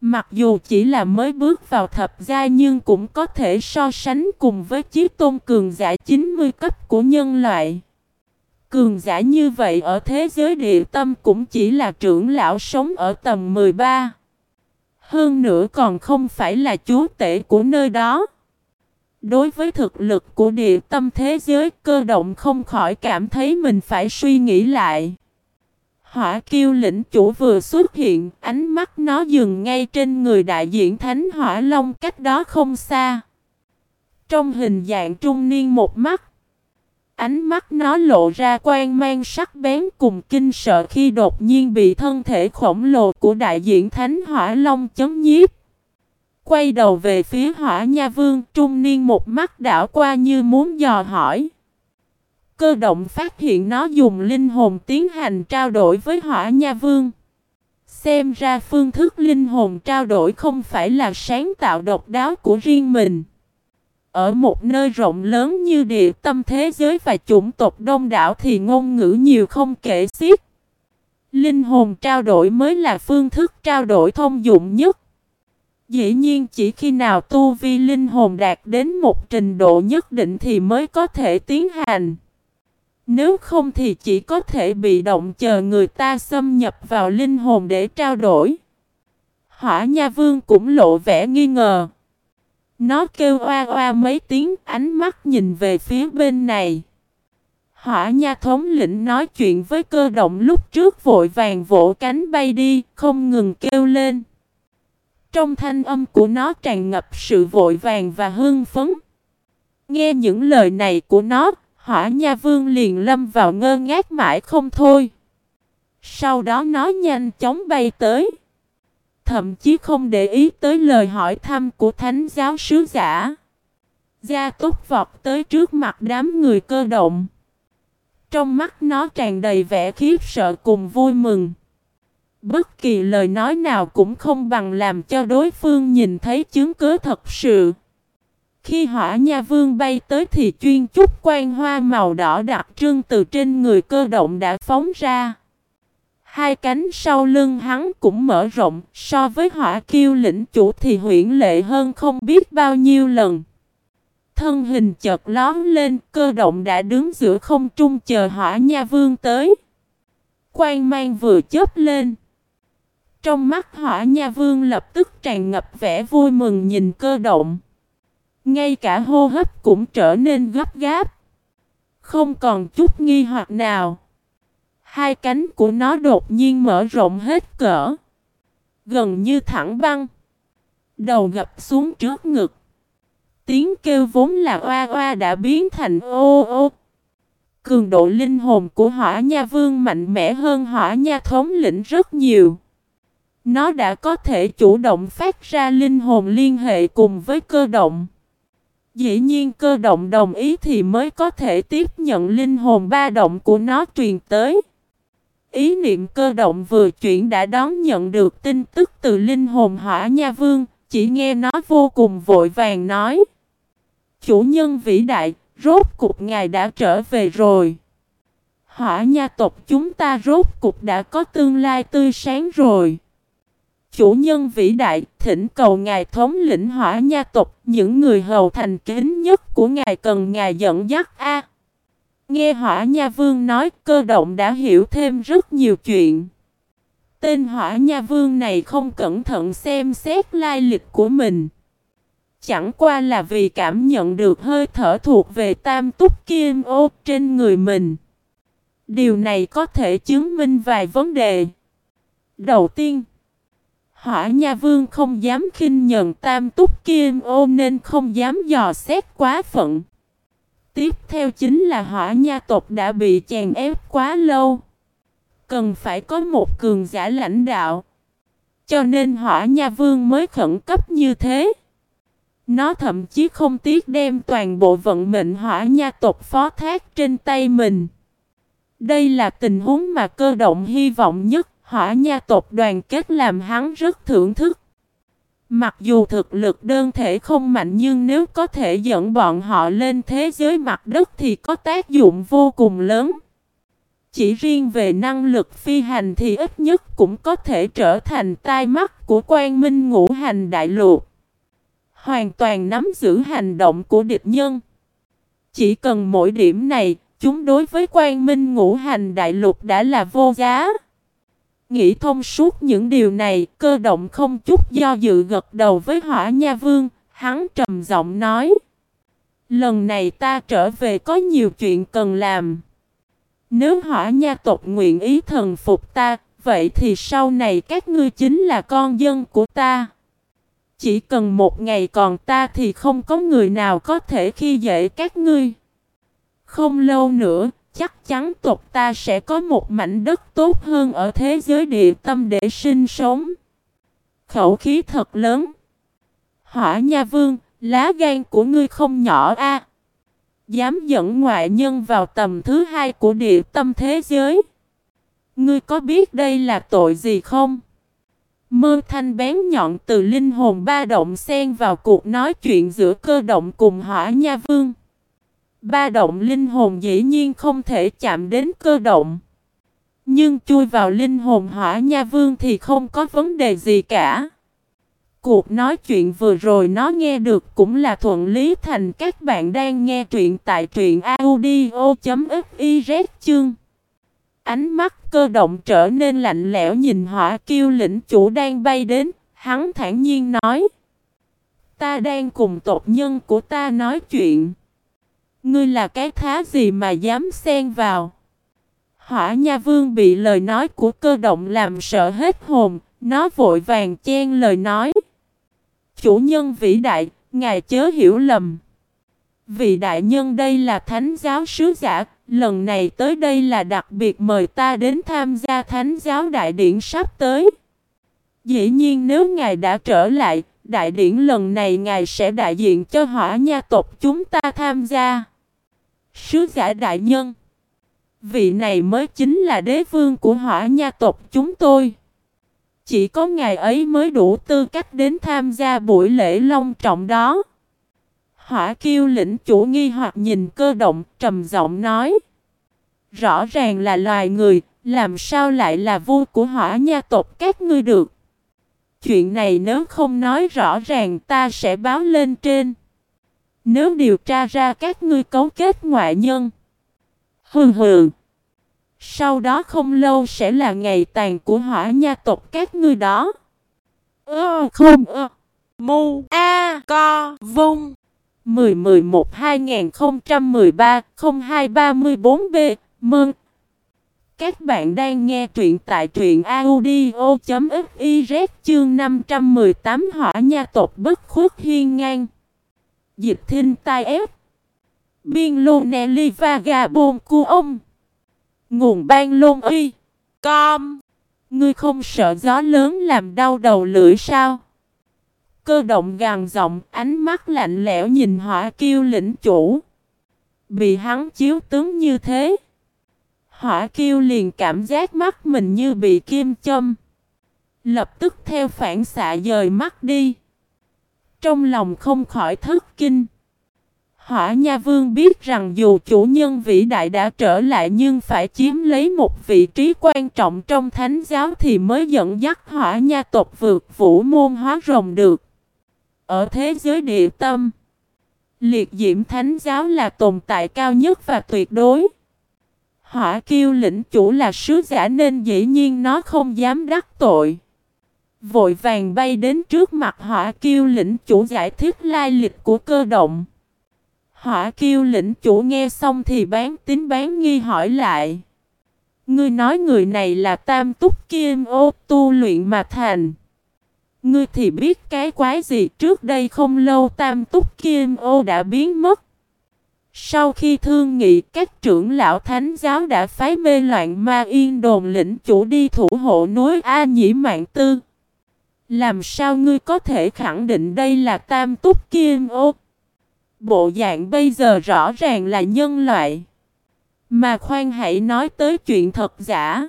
Mặc dù chỉ là mới bước vào thập giai nhưng cũng có thể so sánh cùng với chiếc tôn cường giả 90 cấp của nhân loại. Cường giả như vậy ở thế giới địa tâm cũng chỉ là trưởng lão sống ở tầm 13. Hơn nữa còn không phải là chúa tể của nơi đó. Đối với thực lực của địa tâm thế giới cơ động không khỏi cảm thấy mình phải suy nghĩ lại. Hỏa kiêu lĩnh chủ vừa xuất hiện, ánh mắt nó dừng ngay trên người đại diện Thánh Hỏa Long cách đó không xa. Trong hình dạng trung niên một mắt, ánh mắt nó lộ ra quan mang sắc bén cùng kinh sợ khi đột nhiên bị thân thể khổng lồ của đại diện Thánh Hỏa Long chấm nhiếp. Quay đầu về phía hỏa nha vương, trung niên một mắt đảo qua như muốn dò hỏi. cơ động phát hiện nó dùng linh hồn tiến hành trao đổi với hỏa nha vương. Xem ra phương thức linh hồn trao đổi không phải là sáng tạo độc đáo của riêng mình. Ở một nơi rộng lớn như địa tâm thế giới và chủng tộc đông đảo thì ngôn ngữ nhiều không kể xiết. Linh hồn trao đổi mới là phương thức trao đổi thông dụng nhất. Dĩ nhiên chỉ khi nào tu vi linh hồn đạt đến một trình độ nhất định thì mới có thể tiến hành. Nếu không thì chỉ có thể bị động chờ người ta xâm nhập vào linh hồn để trao đổi. Hỏa Nha Vương cũng lộ vẻ nghi ngờ. Nó kêu oa oa mấy tiếng ánh mắt nhìn về phía bên này. Hỏa Nha thống lĩnh nói chuyện với cơ động lúc trước vội vàng vỗ cánh bay đi, không ngừng kêu lên. Trong thanh âm của nó tràn ngập sự vội vàng và hưng phấn. Nghe những lời này của nó, hỏa nha vương liền lâm vào ngơ ngác mãi không thôi. Sau đó nó nhanh chóng bay tới. Thậm chí không để ý tới lời hỏi thăm của thánh giáo sứ giả. Gia túc vọt tới trước mặt đám người cơ động. Trong mắt nó tràn đầy vẻ khiếp sợ cùng vui mừng. Bất kỳ lời nói nào cũng không bằng làm cho đối phương nhìn thấy chứng cứ thật sự. Khi hỏa nha vương bay tới thì chuyên chút quan hoa màu đỏ đặc trưng từ trên người cơ động đã phóng ra. Hai cánh sau lưng hắn cũng mở rộng, so với hỏa kiêu lĩnh chủ thì huyển lệ hơn không biết bao nhiêu lần. Thân hình chợt lón lên, cơ động đã đứng giữa không trung chờ hỏa nha vương tới. Quang mang vừa chớp lên. Trong mắt hỏa nha vương lập tức tràn ngập vẻ vui mừng nhìn cơ động. Ngay cả hô hấp cũng trở nên gấp gáp. Không còn chút nghi hoặc nào. Hai cánh của nó đột nhiên mở rộng hết cỡ. Gần như thẳng băng. Đầu gập xuống trước ngực. Tiếng kêu vốn là oa oa đã biến thành ô ô. Cường độ linh hồn của hỏa nha vương mạnh mẽ hơn hỏa nha thống lĩnh rất nhiều. Nó đã có thể chủ động phát ra linh hồn liên hệ cùng với cơ động. Dĩ nhiên cơ động đồng ý thì mới có thể tiếp nhận linh hồn ba động của nó truyền tới. Ý niệm cơ động vừa chuyển đã đón nhận được tin tức từ linh hồn hỏa nha vương, chỉ nghe nó vô cùng vội vàng nói. Chủ nhân vĩ đại, rốt cục ngài đã trở về rồi. Hỏa nha tộc chúng ta rốt cục đã có tương lai tươi sáng rồi. Chủ nhân vĩ đại, thỉnh cầu ngài thống lĩnh hỏa nha tộc, những người hầu thành kính nhất của ngài cần ngài dẫn dắt a. nghe hỏa nha vương nói, cơ động đã hiểu thêm rất nhiều chuyện. Tên hỏa nha vương này không cẩn thận xem xét lai lịch của mình. Chẳng qua là vì cảm nhận được hơi thở thuộc về tam túc kim ô trên người mình. Điều này có thể chứng minh vài vấn đề. Đầu tiên, Hỏa Nha Vương không dám khinh nhận tam túc kim ô nên không dám dò xét quá phận. Tiếp theo chính là hỏa nha tộc đã bị chèn ép quá lâu. Cần phải có một cường giả lãnh đạo. Cho nên hỏa nha vương mới khẩn cấp như thế. Nó thậm chí không tiếc đem toàn bộ vận mệnh hỏa nha tộc phó thác trên tay mình. Đây là tình huống mà cơ động hy vọng nhất hỏa nha tộc đoàn kết làm hắn rất thưởng thức. Mặc dù thực lực đơn thể không mạnh nhưng nếu có thể dẫn bọn họ lên thế giới mặt đất thì có tác dụng vô cùng lớn. Chỉ riêng về năng lực phi hành thì ít nhất cũng có thể trở thành tai mắt của quan minh ngũ hành đại lục. Hoàn toàn nắm giữ hành động của địch nhân. Chỉ cần mỗi điểm này, chúng đối với quan minh ngũ hành đại lục đã là vô giá. Nghĩ thông suốt những điều này, cơ động không chút do dự gật đầu với hỏa nha vương, hắn trầm giọng nói. Lần này ta trở về có nhiều chuyện cần làm. Nếu hỏa nha tộc nguyện ý thần phục ta, vậy thì sau này các ngươi chính là con dân của ta. Chỉ cần một ngày còn ta thì không có người nào có thể khi dễ các ngươi. Không lâu nữa, chắc chắn tộc ta sẽ có một mảnh đất tốt hơn ở thế giới địa tâm để sinh sống. Khẩu khí thật lớn. Hỏa Nha Vương, lá gan của ngươi không nhỏ a. Dám dẫn ngoại nhân vào tầm thứ hai của địa tâm thế giới. Ngươi có biết đây là tội gì không? Mơ thanh bén nhọn từ linh hồn ba động xen vào cuộc nói chuyện giữa cơ động cùng hỏa nha vương. Ba động linh hồn dĩ nhiên không thể chạm đến cơ động. Nhưng chui vào linh hồn hỏa nha vương thì không có vấn đề gì cả. Cuộc nói chuyện vừa rồi nó nghe được cũng là thuận lý thành các bạn đang nghe truyện tại truyện audio.fiz chương. Ánh mắt cơ động trở nên lạnh lẽo nhìn hỏa kiêu lĩnh chủ đang bay đến, hắn thản nhiên nói. Ta đang cùng tộc nhân của ta nói chuyện. Ngươi là cái thá gì mà dám xen vào? Hỏa Nha Vương bị lời nói của cơ động làm sợ hết hồn, nó vội vàng chen lời nói. Chủ nhân vĩ đại, ngài chớ hiểu lầm. Vị đại nhân đây là thánh giáo sứ giả, lần này tới đây là đặc biệt mời ta đến tham gia thánh giáo đại điển sắp tới. Dĩ nhiên nếu ngài đã trở lại, đại điển lần này ngài sẽ đại diện cho hỏa nha tộc chúng ta tham gia. Sứ giả đại nhân Vị này mới chính là đế vương của hỏa nha tộc chúng tôi. Chỉ có ngài ấy mới đủ tư cách đến tham gia buổi lễ long trọng đó. Hỏa kiêu lĩnh chủ nghi hoặc nhìn cơ động trầm giọng nói. Rõ ràng là loài người, làm sao lại là vua của hỏa nha tộc các ngươi được. Chuyện này nếu không nói rõ ràng ta sẽ báo lên trên. Nếu điều tra ra các ngươi cấu kết ngoại nhân. Hừ hừ. Sau đó không lâu sẽ là ngày tàn của hỏa nha tộc các ngươi đó. Ơ, không ơ. Mu, A, Co, Vung 1011 2013 0234 B Mừng! Các bạn đang nghe truyện tại truyện audio.fiz chương 518 hỏa nha tộc bất khuất hiên ngang. Dịch thinh tai ép. Biên lô nè li va bồn cu ông. Nguồn ban lôn uy. Com. Ngươi không sợ gió lớn làm đau đầu lưỡi sao? Cơ động gàn giọng, ánh mắt lạnh lẽo nhìn hỏa kiêu lĩnh chủ. Bị hắn chiếu tướng như thế. Hỏa kiêu liền cảm giác mắt mình như bị kim châm. Lập tức theo phản xạ dời mắt đi. Trong lòng không khỏi thất kinh. Hỏa Nha Vương biết rằng dù chủ nhân vĩ đại đã trở lại nhưng phải chiếm lấy một vị trí quan trọng trong thánh giáo thì mới dẫn dắt Hỏa Nha tộc vượt vũ môn hóa rồng được. Ở thế giới địa tâm, liệt diễm thánh giáo là tồn tại cao nhất và tuyệt đối. Hỏa kiêu lĩnh chủ là sứ giả nên dĩ nhiên nó không dám đắc tội. Vội vàng bay đến trước mặt hỏa kiêu lĩnh chủ giải thích lai lịch của cơ động. Hỏa kiêu lĩnh chủ nghe xong thì bán tính bán nghi hỏi lại. Ngươi nói người này là tam túc kim ô tu luyện mà thành. Ngươi thì biết cái quái gì, trước đây không lâu tam túc kim ô đã biến mất. Sau khi thương nghị, các trưởng lão thánh giáo đã phái mê loạn ma yên đồn lĩnh chủ đi thủ hộ núi A Nhĩ Mạng Tư. Làm sao ngươi có thể khẳng định đây là tam túc kim ô? Bộ dạng bây giờ rõ ràng là nhân loại. Mà khoan hãy nói tới chuyện thật giả.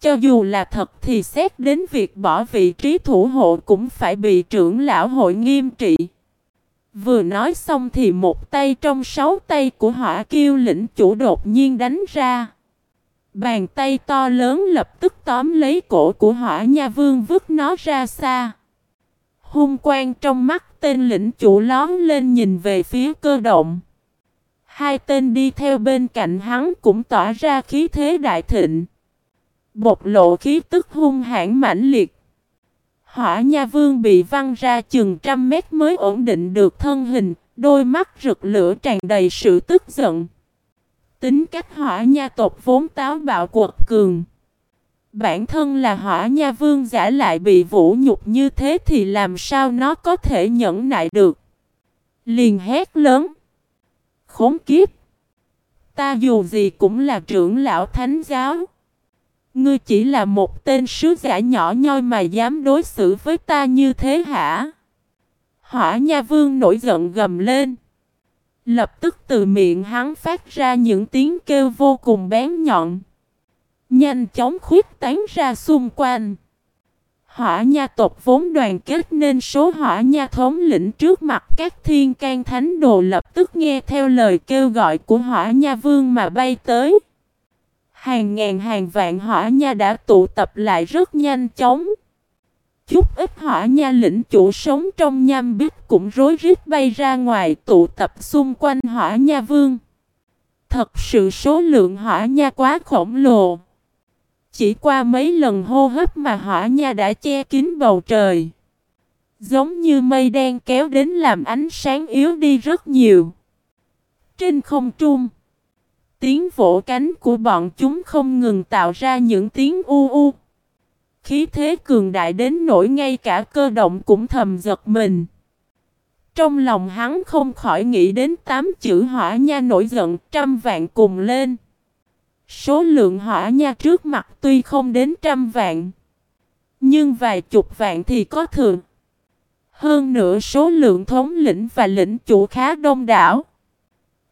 Cho dù là thật thì xét đến việc bỏ vị trí thủ hộ cũng phải bị trưởng lão hội nghiêm trị. Vừa nói xong thì một tay trong sáu tay của hỏa kiêu lĩnh chủ đột nhiên đánh ra. Bàn tay to lớn lập tức tóm lấy cổ của hỏa nha vương vứt nó ra xa. Hung quang trong mắt tên lĩnh chủ lón lên nhìn về phía cơ động. Hai tên đi theo bên cạnh hắn cũng tỏa ra khí thế đại thịnh. Bộc lộ khí tức hung hãn mãnh liệt. Hỏa Nha Vương bị văng ra chừng trăm mét mới ổn định được thân hình, đôi mắt rực lửa tràn đầy sự tức giận. Tính cách hỏa nha tộc vốn táo bạo quật cường. Bản thân là hỏa nha vương giả lại bị vũ nhục như thế thì làm sao nó có thể nhẫn nại được. Liền hét lớn. Khốn kiếp. Ta dù gì cũng là trưởng lão thánh giáo. Ngươi chỉ là một tên sứ giả nhỏ nhoi mà dám đối xử với ta như thế hả? Hỏa Nha Vương nổi giận gầm lên. Lập tức từ miệng hắn phát ra những tiếng kêu vô cùng bén nhọn. Nhanh chóng khuyết tán ra xung quanh. Hỏa nha tộc vốn đoàn kết nên số hỏa nha thống lĩnh trước mặt các thiên can thánh đồ lập tức nghe theo lời kêu gọi của hỏa nha vương mà bay tới. Hàng ngàn hàng vạn hỏa nha đã tụ tập lại rất nhanh chóng. Chút ít hỏa nha lĩnh chủ sống trong nham bích cũng rối rít bay ra ngoài tụ tập xung quanh hỏa nha vương. Thật sự số lượng hỏa nha quá khổng lồ. Chỉ qua mấy lần hô hấp mà hỏa nha đã che kín bầu trời. Giống như mây đen kéo đến làm ánh sáng yếu đi rất nhiều. Trên không trung, tiếng vỗ cánh của bọn chúng không ngừng tạo ra những tiếng u u. Khí thế cường đại đến nỗi ngay cả cơ động cũng thầm giật mình. Trong lòng hắn không khỏi nghĩ đến tám chữ hỏa nha nổi giận trăm vạn cùng lên. Số lượng hỏa nha trước mặt tuy không đến trăm vạn. Nhưng vài chục vạn thì có thường. Hơn nữa số lượng thống lĩnh và lĩnh chủ khá đông đảo.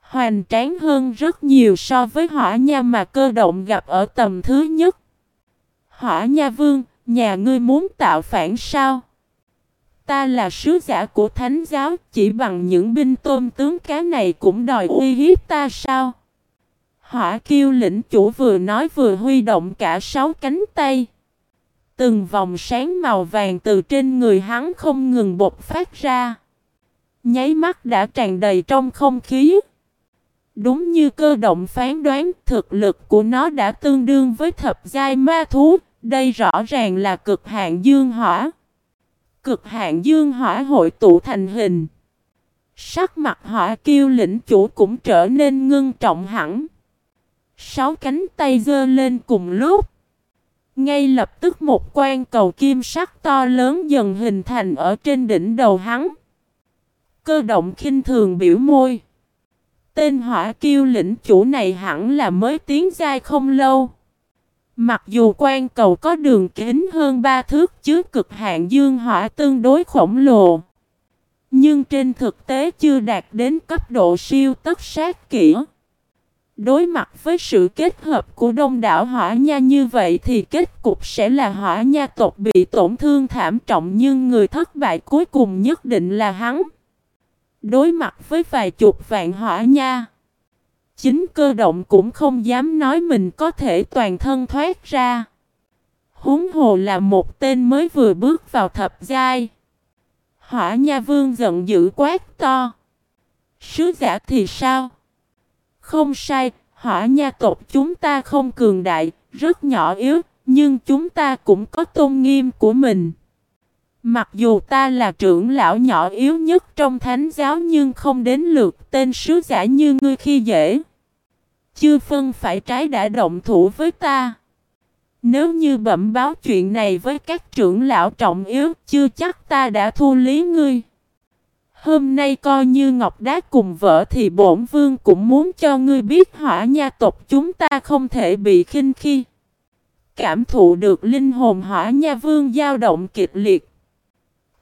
Hoành tráng hơn rất nhiều so với hỏa nha mà cơ động gặp ở tầm thứ nhất. Hỏa nha vương, nhà ngươi muốn tạo phản sao? Ta là sứ giả của thánh giáo, chỉ bằng những binh tôm tướng cá này cũng đòi uy hiếp ta sao? Hỏa kiêu lĩnh chủ vừa nói vừa huy động cả sáu cánh tay. Từng vòng sáng màu vàng từ trên người hắn không ngừng bột phát ra. Nháy mắt đã tràn đầy trong không khí. Đúng như cơ động phán đoán, thực lực của nó đã tương đương với thập giai ma thú, đây rõ ràng là cực hạn dương hỏa. Cực hạn dương hỏa hội tụ thành hình. Sắc mặt hỏa kiêu lĩnh chủ cũng trở nên ngưng trọng hẳn. Sáu cánh tay giơ lên cùng lúc. Ngay lập tức một quan cầu kim sắc to lớn dần hình thành ở trên đỉnh đầu hắn. Cơ động khinh thường biểu môi. Tên hỏa kiêu lĩnh chủ này hẳn là mới tiến giai không lâu. Mặc dù quan cầu có đường kính hơn ba thước chứ cực hạn dương hỏa tương đối khổng lồ. Nhưng trên thực tế chưa đạt đến cấp độ siêu tất sát kỹ. Đối mặt với sự kết hợp của đông đảo hỏa nha như vậy thì kết cục sẽ là hỏa nha tộc bị tổn thương thảm trọng nhưng người thất bại cuối cùng nhất định là hắn. Đối mặt với vài chục vạn hỏa nha. Chính cơ động cũng không dám nói mình có thể toàn thân thoát ra. Húng hồ là một tên mới vừa bước vào thập giai. Hỏa nha vương giận dữ quát to. Sứ giả thì sao? Không sai, hỏa nha tộc chúng ta không cường đại, rất nhỏ yếu, nhưng chúng ta cũng có tôn nghiêm của mình. Mặc dù ta là trưởng lão nhỏ yếu nhất trong thánh giáo nhưng không đến lượt tên sứ giả như ngươi khi dễ. Chưa phân phải trái đã động thủ với ta. Nếu như bẩm báo chuyện này với các trưởng lão trọng yếu, chưa chắc ta đã thu lý ngươi. Hôm nay coi như Ngọc Đá cùng vợ thì bổn vương cũng muốn cho ngươi biết hỏa nha tộc chúng ta không thể bị khinh khi. Cảm thụ được linh hồn hỏa nha vương dao động kịch liệt.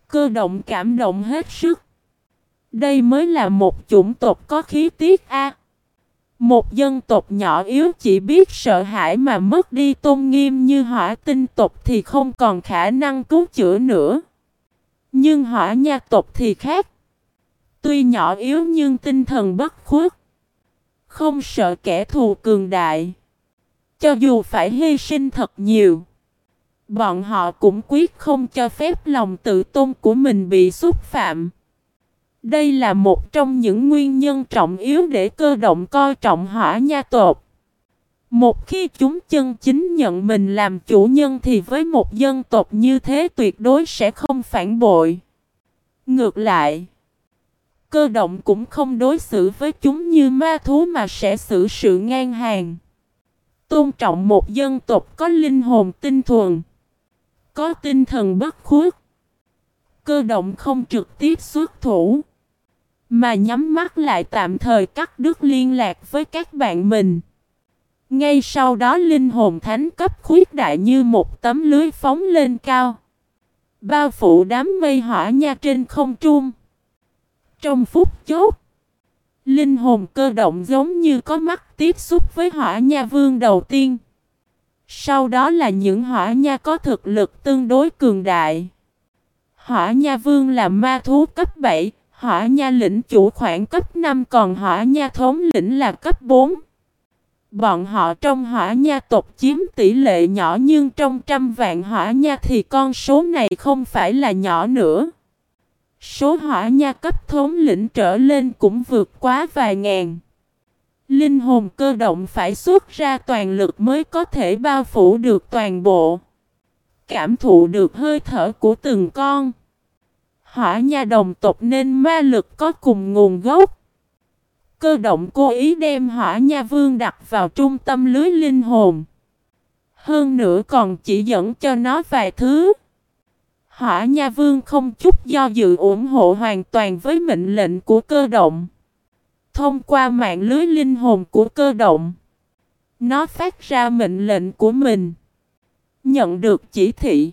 Cơ động cảm động hết sức. Đây mới là một chủng tộc có khí tiết A. Một dân tộc nhỏ yếu chỉ biết sợ hãi mà mất đi tôn nghiêm như hỏa tinh tộc thì không còn khả năng cứu chữa nữa. Nhưng hỏa nha tộc thì khác. Tuy nhỏ yếu nhưng tinh thần bất khuất. Không sợ kẻ thù cường đại. Cho dù phải hy sinh thật nhiều. Bọn họ cũng quyết không cho phép lòng tự tôn của mình bị xúc phạm. Đây là một trong những nguyên nhân trọng yếu để cơ động coi trọng hỏa nha tộc. Một khi chúng chân chính nhận mình làm chủ nhân thì với một dân tộc như thế tuyệt đối sẽ không phản bội. Ngược lại, cơ động cũng không đối xử với chúng như ma thú mà sẽ xử sự ngang hàng. Tôn trọng một dân tộc có linh hồn tinh thuần, có tinh thần bất khuất. Cơ động không trực tiếp xuất thủ mà nhắm mắt lại tạm thời cắt đứt liên lạc với các bạn mình. Ngay sau đó linh hồn thánh cấp khuyết đại như một tấm lưới phóng lên cao. Bao phủ đám mây hỏa nha trên không trung. Trong phút chốt, Linh hồn cơ động giống như có mắt tiếp xúc với hỏa nha vương đầu tiên. Sau đó là những hỏa nha có thực lực tương đối cường đại. Hỏa nha vương là ma thú cấp 7, hỏa nha lĩnh chủ khoảng cấp 5 còn hỏa nha thống lĩnh là cấp 4. Bọn họ trong hỏa nha tộc chiếm tỷ lệ nhỏ nhưng trong trăm vạn hỏa nha thì con số này không phải là nhỏ nữa. Số hỏa nha cấp thống lĩnh trở lên cũng vượt quá vài ngàn. Linh hồn cơ động phải xuất ra toàn lực mới có thể bao phủ được toàn bộ. Cảm thụ được hơi thở của từng con. Hỏa nha đồng tộc nên ma lực có cùng nguồn gốc. Cơ động cố ý đem hỏa nha vương đặt vào trung tâm lưới linh hồn. Hơn nữa còn chỉ dẫn cho nó vài thứ. Hỏa nha vương không chút do dự ủng hộ hoàn toàn với mệnh lệnh của cơ động. Thông qua mạng lưới linh hồn của cơ động. Nó phát ra mệnh lệnh của mình. Nhận được chỉ thị.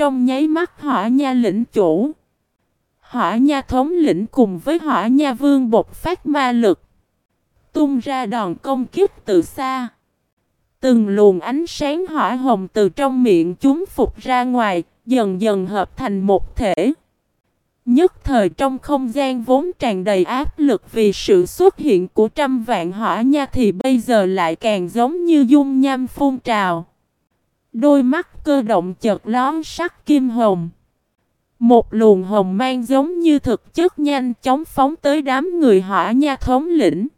Trong nháy mắt hỏa nha lĩnh chủ. Hỏa nha thống lĩnh cùng với hỏa nha vương bộc phát ma lực. Tung ra đòn công kích từ xa. Từng luồng ánh sáng hỏa hồng từ trong miệng chúng phục ra ngoài, dần dần hợp thành một thể. Nhất thời trong không gian vốn tràn đầy áp lực vì sự xuất hiện của trăm vạn hỏa nha thì bây giờ lại càng giống như dung nham phun trào. Đôi mắt cơ động chợt lón sắc kim hồng. Một luồng hồng mang giống như thực chất nhanh chóng phóng tới đám người hỏa nha thống lĩnh.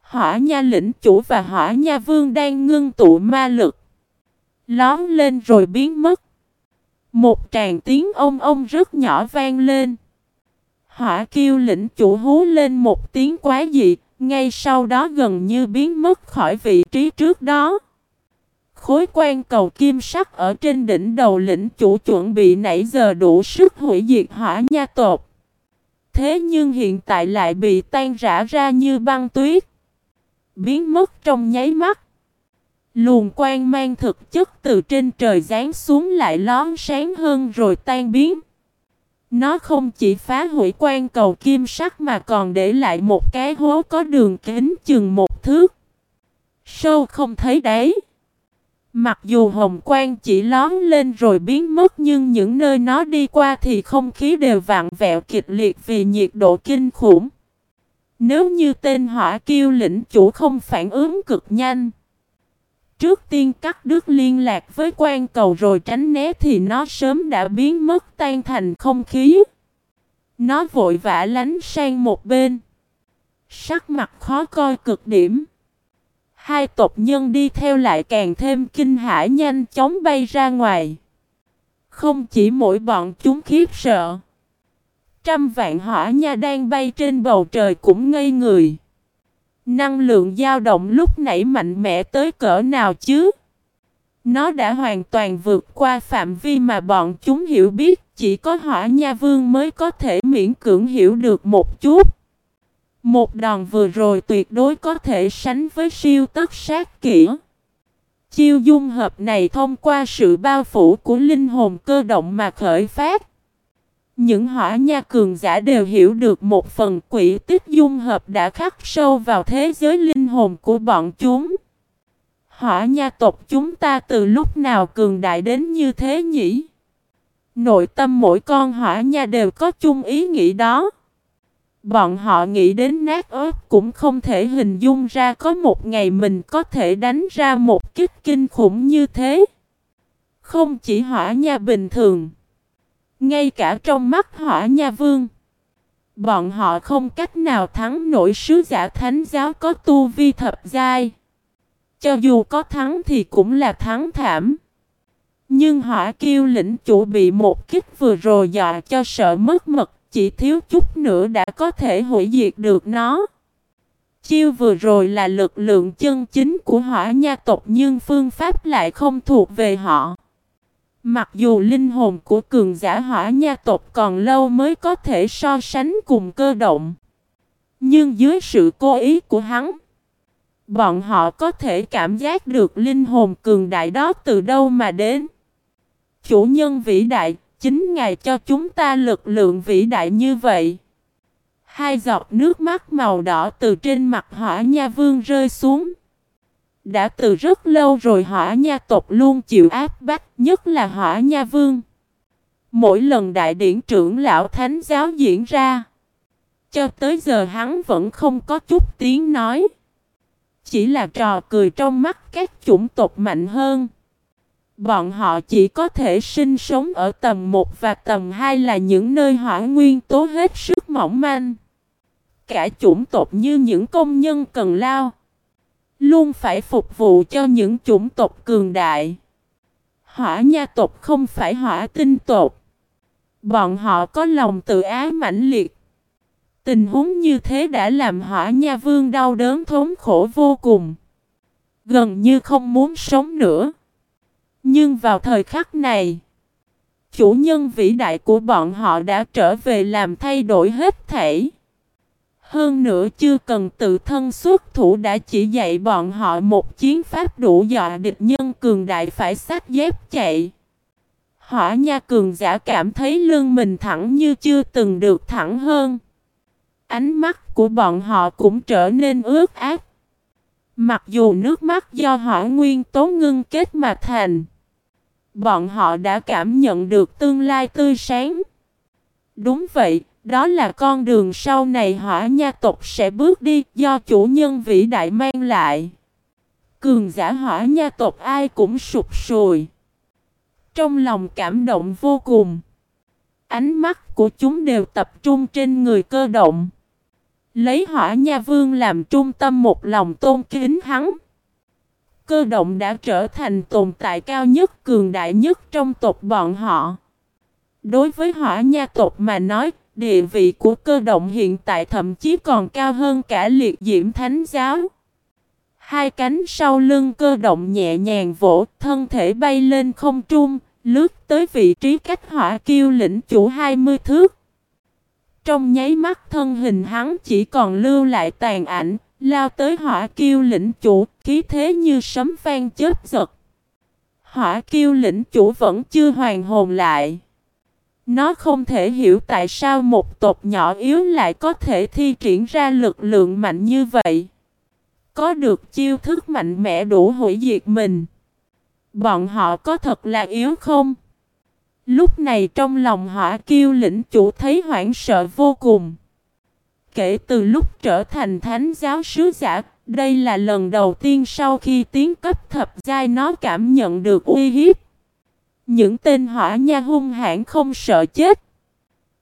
Hỏa nha lĩnh chủ và hỏa nha vương đang ngưng tụ ma lực. Lón lên rồi biến mất. Một tràng tiếng ông ông rất nhỏ vang lên. Hỏa kiêu lĩnh chủ hú lên một tiếng quá dị, ngay sau đó gần như biến mất khỏi vị trí trước đó. Khối quan cầu kim sắc ở trên đỉnh đầu lĩnh chủ chuẩn bị nãy giờ đủ sức hủy diệt hỏa nha tột. Thế nhưng hiện tại lại bị tan rã ra như băng tuyết. Biến mất trong nháy mắt. Luồng quang mang thực chất từ trên trời giáng xuống lại lón sáng hơn rồi tan biến. Nó không chỉ phá hủy quan cầu kim sắc mà còn để lại một cái hố có đường kính chừng một thước. Sâu không thấy đấy. Mặc dù hồng quang chỉ lón lên rồi biến mất nhưng những nơi nó đi qua thì không khí đều vặn vẹo kịch liệt vì nhiệt độ kinh khủng. Nếu như tên hỏa kiêu lĩnh chủ không phản ứng cực nhanh, Trước tiên cắt đứt liên lạc với quan cầu rồi tránh né thì nó sớm đã biến mất tan thành không khí. Nó vội vã lánh sang một bên. Sắc mặt khó coi cực điểm. Hai tộc nhân đi theo lại càng thêm kinh hãi nhanh chóng bay ra ngoài. Không chỉ mỗi bọn chúng khiếp sợ. Trăm vạn hỏa nha đang bay trên bầu trời cũng ngây người. Năng lượng dao động lúc nãy mạnh mẽ tới cỡ nào chứ? Nó đã hoàn toàn vượt qua phạm vi mà bọn chúng hiểu biết, chỉ có hỏa nha vương mới có thể miễn cưỡng hiểu được một chút. Một đòn vừa rồi tuyệt đối có thể sánh với siêu tất sát kỹ. Chiêu dung hợp này thông qua sự bao phủ của linh hồn cơ động mà khởi phát. Những hỏa nha cường giả đều hiểu được một phần quỷ tích dung hợp đã khắc sâu vào thế giới linh hồn của bọn chúng. Hỏa nha tộc chúng ta từ lúc nào cường đại đến như thế nhỉ? Nội tâm mỗi con hỏa nha đều có chung ý nghĩ đó. Bọn họ nghĩ đến nát ớt cũng không thể hình dung ra có một ngày mình có thể đánh ra một kích kinh khủng như thế. Không chỉ hỏa nha bình thường. Ngay cả trong mắt hỏa nha vương. Bọn họ không cách nào thắng nổi sứ giả thánh giáo có tu vi thập giai. Cho dù có thắng thì cũng là thắng thảm. Nhưng hỏa kiêu lĩnh chủ bị một kích vừa rồi dọa cho sợ mất mật chỉ thiếu chút nữa đã có thể hủy diệt được nó. Chiêu vừa rồi là lực lượng chân chính của hỏa nha tộc nhưng phương pháp lại không thuộc về họ. Mặc dù linh hồn của cường giả hỏa nha tộc còn lâu mới có thể so sánh cùng cơ động. Nhưng dưới sự cố ý của hắn, bọn họ có thể cảm giác được linh hồn cường đại đó từ đâu mà đến. Chủ nhân vĩ đại, chính Ngài cho chúng ta lực lượng vĩ đại như vậy. Hai giọt nước mắt màu đỏ từ trên mặt hỏa nha vương rơi xuống. Đã từ rất lâu rồi hỏa nha tộc luôn chịu áp bách, nhất là hỏa nha vương. Mỗi lần đại điển trưởng lão thánh giáo diễn ra, cho tới giờ hắn vẫn không có chút tiếng nói. Chỉ là trò cười trong mắt các chủng tộc mạnh hơn. Bọn họ chỉ có thể sinh sống ở tầm 1 và tầm 2 là những nơi hỏa nguyên tố hết sức mỏng manh. Cả chủng tộc như những công nhân cần lao. Luôn phải phục vụ cho những chủng tộc cường đại. Hỏa nha tộc không phải hỏa tinh tộc. Bọn họ có lòng tự ái mãnh liệt. Tình huống như thế đã làm hỏa nha vương đau đớn thống khổ vô cùng. Gần như không muốn sống nữa. Nhưng vào thời khắc này, chủ nhân vĩ đại của bọn họ đã trở về làm thay đổi hết thảy. Hơn nữa chưa cần tự thân xuất thủ đã chỉ dạy bọn họ một chiến pháp đủ dọa địch nhân cường đại phải sát dép chạy. Hỏa nha cường giả cảm thấy lưng mình thẳng như chưa từng được thẳng hơn. Ánh mắt của bọn họ cũng trở nên ướt át. Mặc dù nước mắt do hỏa nguyên tố ngưng kết mà thành. Bọn họ đã cảm nhận được tương lai tươi sáng. Đúng vậy, đó là con đường sau này hỏa nha tộc sẽ bước đi do chủ nhân vĩ đại mang lại. Cường giả hỏa nha tộc ai cũng sụp sùi. Trong lòng cảm động vô cùng. Ánh mắt của chúng đều tập trung trên người cơ động. Lấy hỏa nha vương làm trung tâm một lòng tôn kính hắn. Cơ động đã trở thành tồn tại cao nhất cường đại nhất trong tộc bọn họ. Đối với hỏa nha tộc mà nói, địa vị của cơ động hiện tại thậm chí còn cao hơn cả liệt diễm thánh giáo. Hai cánh sau lưng cơ động nhẹ nhàng vỗ, thân thể bay lên không trung, lướt tới vị trí cách hỏa kiêu lĩnh chủ 20 thước. Trong nháy mắt thân hình hắn chỉ còn lưu lại tàn ảnh, lao tới hỏa kiêu lĩnh chủ, khí thế như sấm vang chớp giật. Hỏa kiêu lĩnh chủ vẫn chưa hoàn hồn lại. Nó không thể hiểu tại sao một tộc nhỏ yếu lại có thể thi triển ra lực lượng mạnh như vậy. Có được chiêu thức mạnh mẽ đủ hủy diệt mình. Bọn họ có thật là yếu không? Lúc này trong lòng hỏa kiêu lĩnh chủ thấy hoảng sợ vô cùng. Kể từ lúc trở thành thánh giáo sứ giả, đây là lần đầu tiên sau khi tiến cấp thập giai nó cảm nhận được uy hiếp. Những tên hỏa nha hung hãn không sợ chết.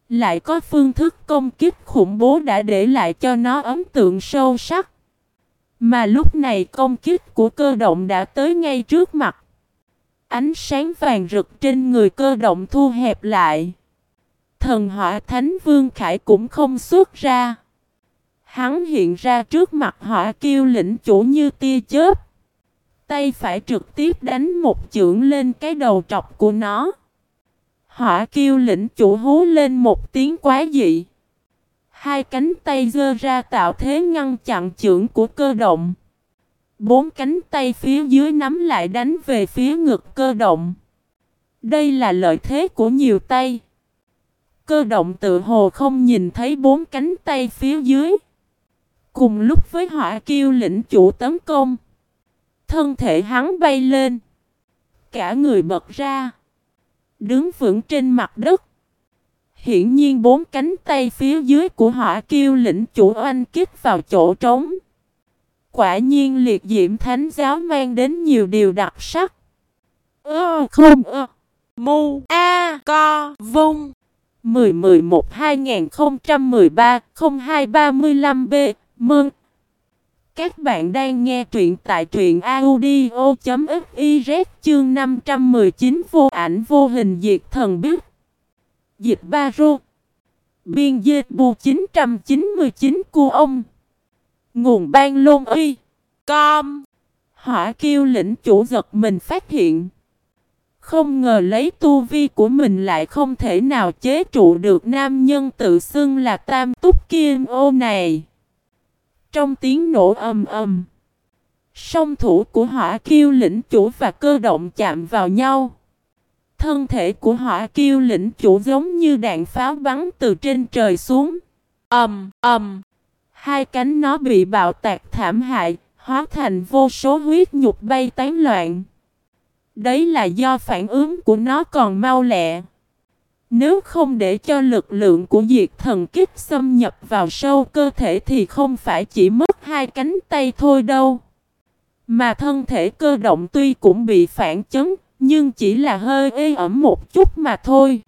Lại có phương thức công kích khủng bố đã để lại cho nó ấn tượng sâu sắc. Mà lúc này công kích của cơ động đã tới ngay trước mặt. Ánh sáng vàng rực trên người cơ động thu hẹp lại. Thần hỏa thánh vương khải cũng không xuất ra. Hắn hiện ra trước mặt hỏa kiêu lĩnh chủ như tia chớp. Tay phải trực tiếp đánh một chưởng lên cái đầu trọc của nó. Hỏa kiêu lĩnh chủ hú lên một tiếng quá dị. Hai cánh tay giơ ra tạo thế ngăn chặn chưởng của cơ động. Bốn cánh tay phía dưới nắm lại đánh về phía ngực cơ động. Đây là lợi thế của nhiều tay. Cơ động tự hồ không nhìn thấy bốn cánh tay phía dưới. Cùng lúc với hỏa kiêu lĩnh chủ tấn công. Thân thể hắn bay lên. Cả người bật ra. Đứng vững trên mặt đất. Hiển nhiên bốn cánh tay phía dưới của hỏa kiêu lĩnh chủ oanh kích vào chỗ trống. Quả nhiên liệt diễm thánh giáo mang đến nhiều điều đặc sắc. Ơ không ơ. Mu A Co Vung 1011 2013 0235 B Mừng các bạn đang nghe truyện tại truyện audio.fiz chương 519 vô ảnh vô hình diệt thần biết. Dịch ba rô. Biên dịch bù 999 của ông. Nguồn ban lôn uy. Com. Hỏa kiêu lĩnh chủ giật mình phát hiện. Không ngờ lấy tu vi của mình lại không thể nào chế trụ được nam nhân tự xưng là tam túc kim ô này. Trong tiếng nổ ầm ầm, song thủ của hỏa kiêu lĩnh chủ và cơ động chạm vào nhau. Thân thể của hỏa kiêu lĩnh chủ giống như đạn pháo bắn từ trên trời xuống. ầm, ầm. Hai cánh nó bị bạo tạc thảm hại, hóa thành vô số huyết nhục bay tán loạn. Đấy là do phản ứng của nó còn mau lẹ. Nếu không để cho lực lượng của diệt thần kích xâm nhập vào sâu cơ thể thì không phải chỉ mất hai cánh tay thôi đâu. Mà thân thể cơ động tuy cũng bị phản chấn, nhưng chỉ là hơi ê ẩm một chút mà thôi.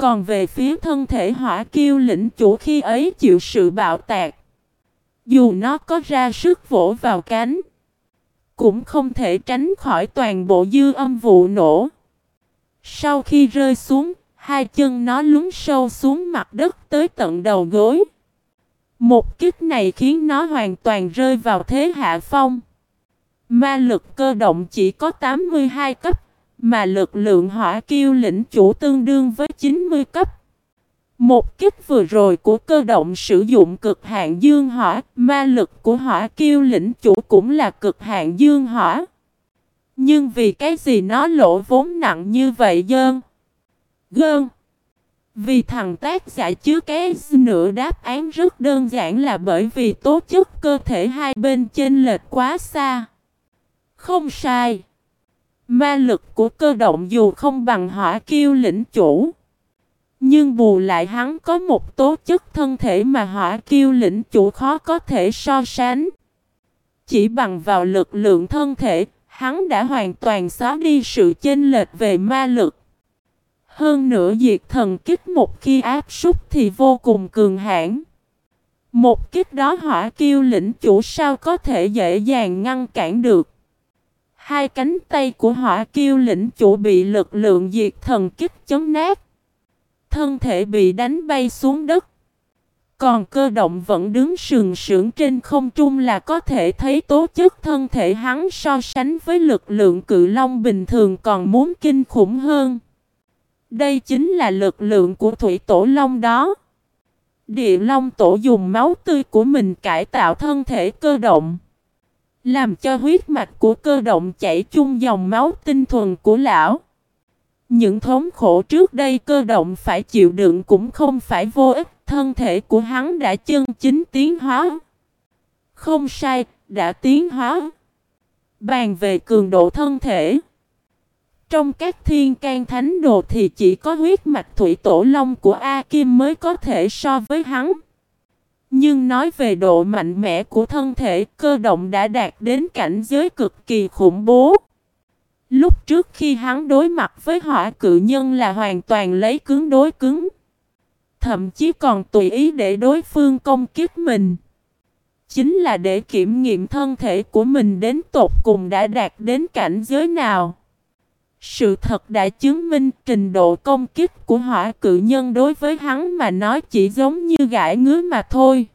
Còn về phía thân thể hỏa kiêu lĩnh chủ khi ấy chịu sự bạo tạc. Dù nó có ra sức vỗ vào cánh, cũng không thể tránh khỏi toàn bộ dư âm vụ nổ. Sau khi rơi xuống, hai chân nó lún sâu xuống mặt đất tới tận đầu gối. Một kích này khiến nó hoàn toàn rơi vào thế hạ phong. Ma lực cơ động chỉ có 82 cấp, mà lực lượng hỏa kiêu lĩnh chủ tương đương với 90 cấp. Một kích vừa rồi của cơ động sử dụng cực hạn dương hỏa, ma lực của hỏa kiêu lĩnh chủ cũng là cực hạn dương hỏa. Nhưng vì cái gì nó lỗ vốn nặng như vậy dơn? Gơn. Vì thằng tác giả chứa cái nửa đáp án rất đơn giản là bởi vì tố chất cơ thể hai bên chênh lệch quá xa. Không sai. Ma lực của cơ động dù không bằng hỏa kiêu lĩnh chủ. Nhưng bù lại hắn có một tố chất thân thể mà hỏa kiêu lĩnh chủ khó có thể so sánh. Chỉ bằng vào lực lượng thân thể, hắn đã hoàn toàn xóa đi sự chênh lệch về ma lực. Hơn nữa diệt thần kích một khi áp súc thì vô cùng cường hãn. Một kích đó hỏa kiêu lĩnh chủ sao có thể dễ dàng ngăn cản được. Hai cánh tay của hỏa kiêu lĩnh chủ bị lực lượng diệt thần kích chấn nát. Thân thể bị đánh bay xuống đất. Còn cơ động vẫn đứng sừng sững trên không trung là có thể thấy tố chất thân thể hắn so sánh với lực lượng cự long bình thường còn muốn kinh khủng hơn. Đây chính là lực lượng của thủy tổ long đó. Địa long tổ dùng máu tươi của mình cải tạo thân thể cơ động. Làm cho huyết mạch của cơ động chảy chung dòng máu tinh thuần của lão. Những thống khổ trước đây cơ động phải chịu đựng cũng không phải vô ích, thân thể của hắn đã chân chính tiến hóa. Không sai, đã tiến hóa. Bàn về cường độ thân thể. Trong các thiên can thánh đồ thì chỉ có huyết mạch thủy tổ long của A Kim mới có thể so với hắn. Nhưng nói về độ mạnh mẽ của thân thể, cơ động đã đạt đến cảnh giới cực kỳ khủng bố. Lúc trước khi hắn đối mặt với hỏa cự nhân là hoàn toàn lấy cứng đối cứng. Thậm chí còn tùy ý để đối phương công kích mình. Chính là để kiểm nghiệm thân thể của mình đến tột cùng đã đạt đến cảnh giới nào. Sự thật đã chứng minh trình độ công kích của hỏa cự nhân đối với hắn mà nói chỉ giống như gãi ngứa mà thôi.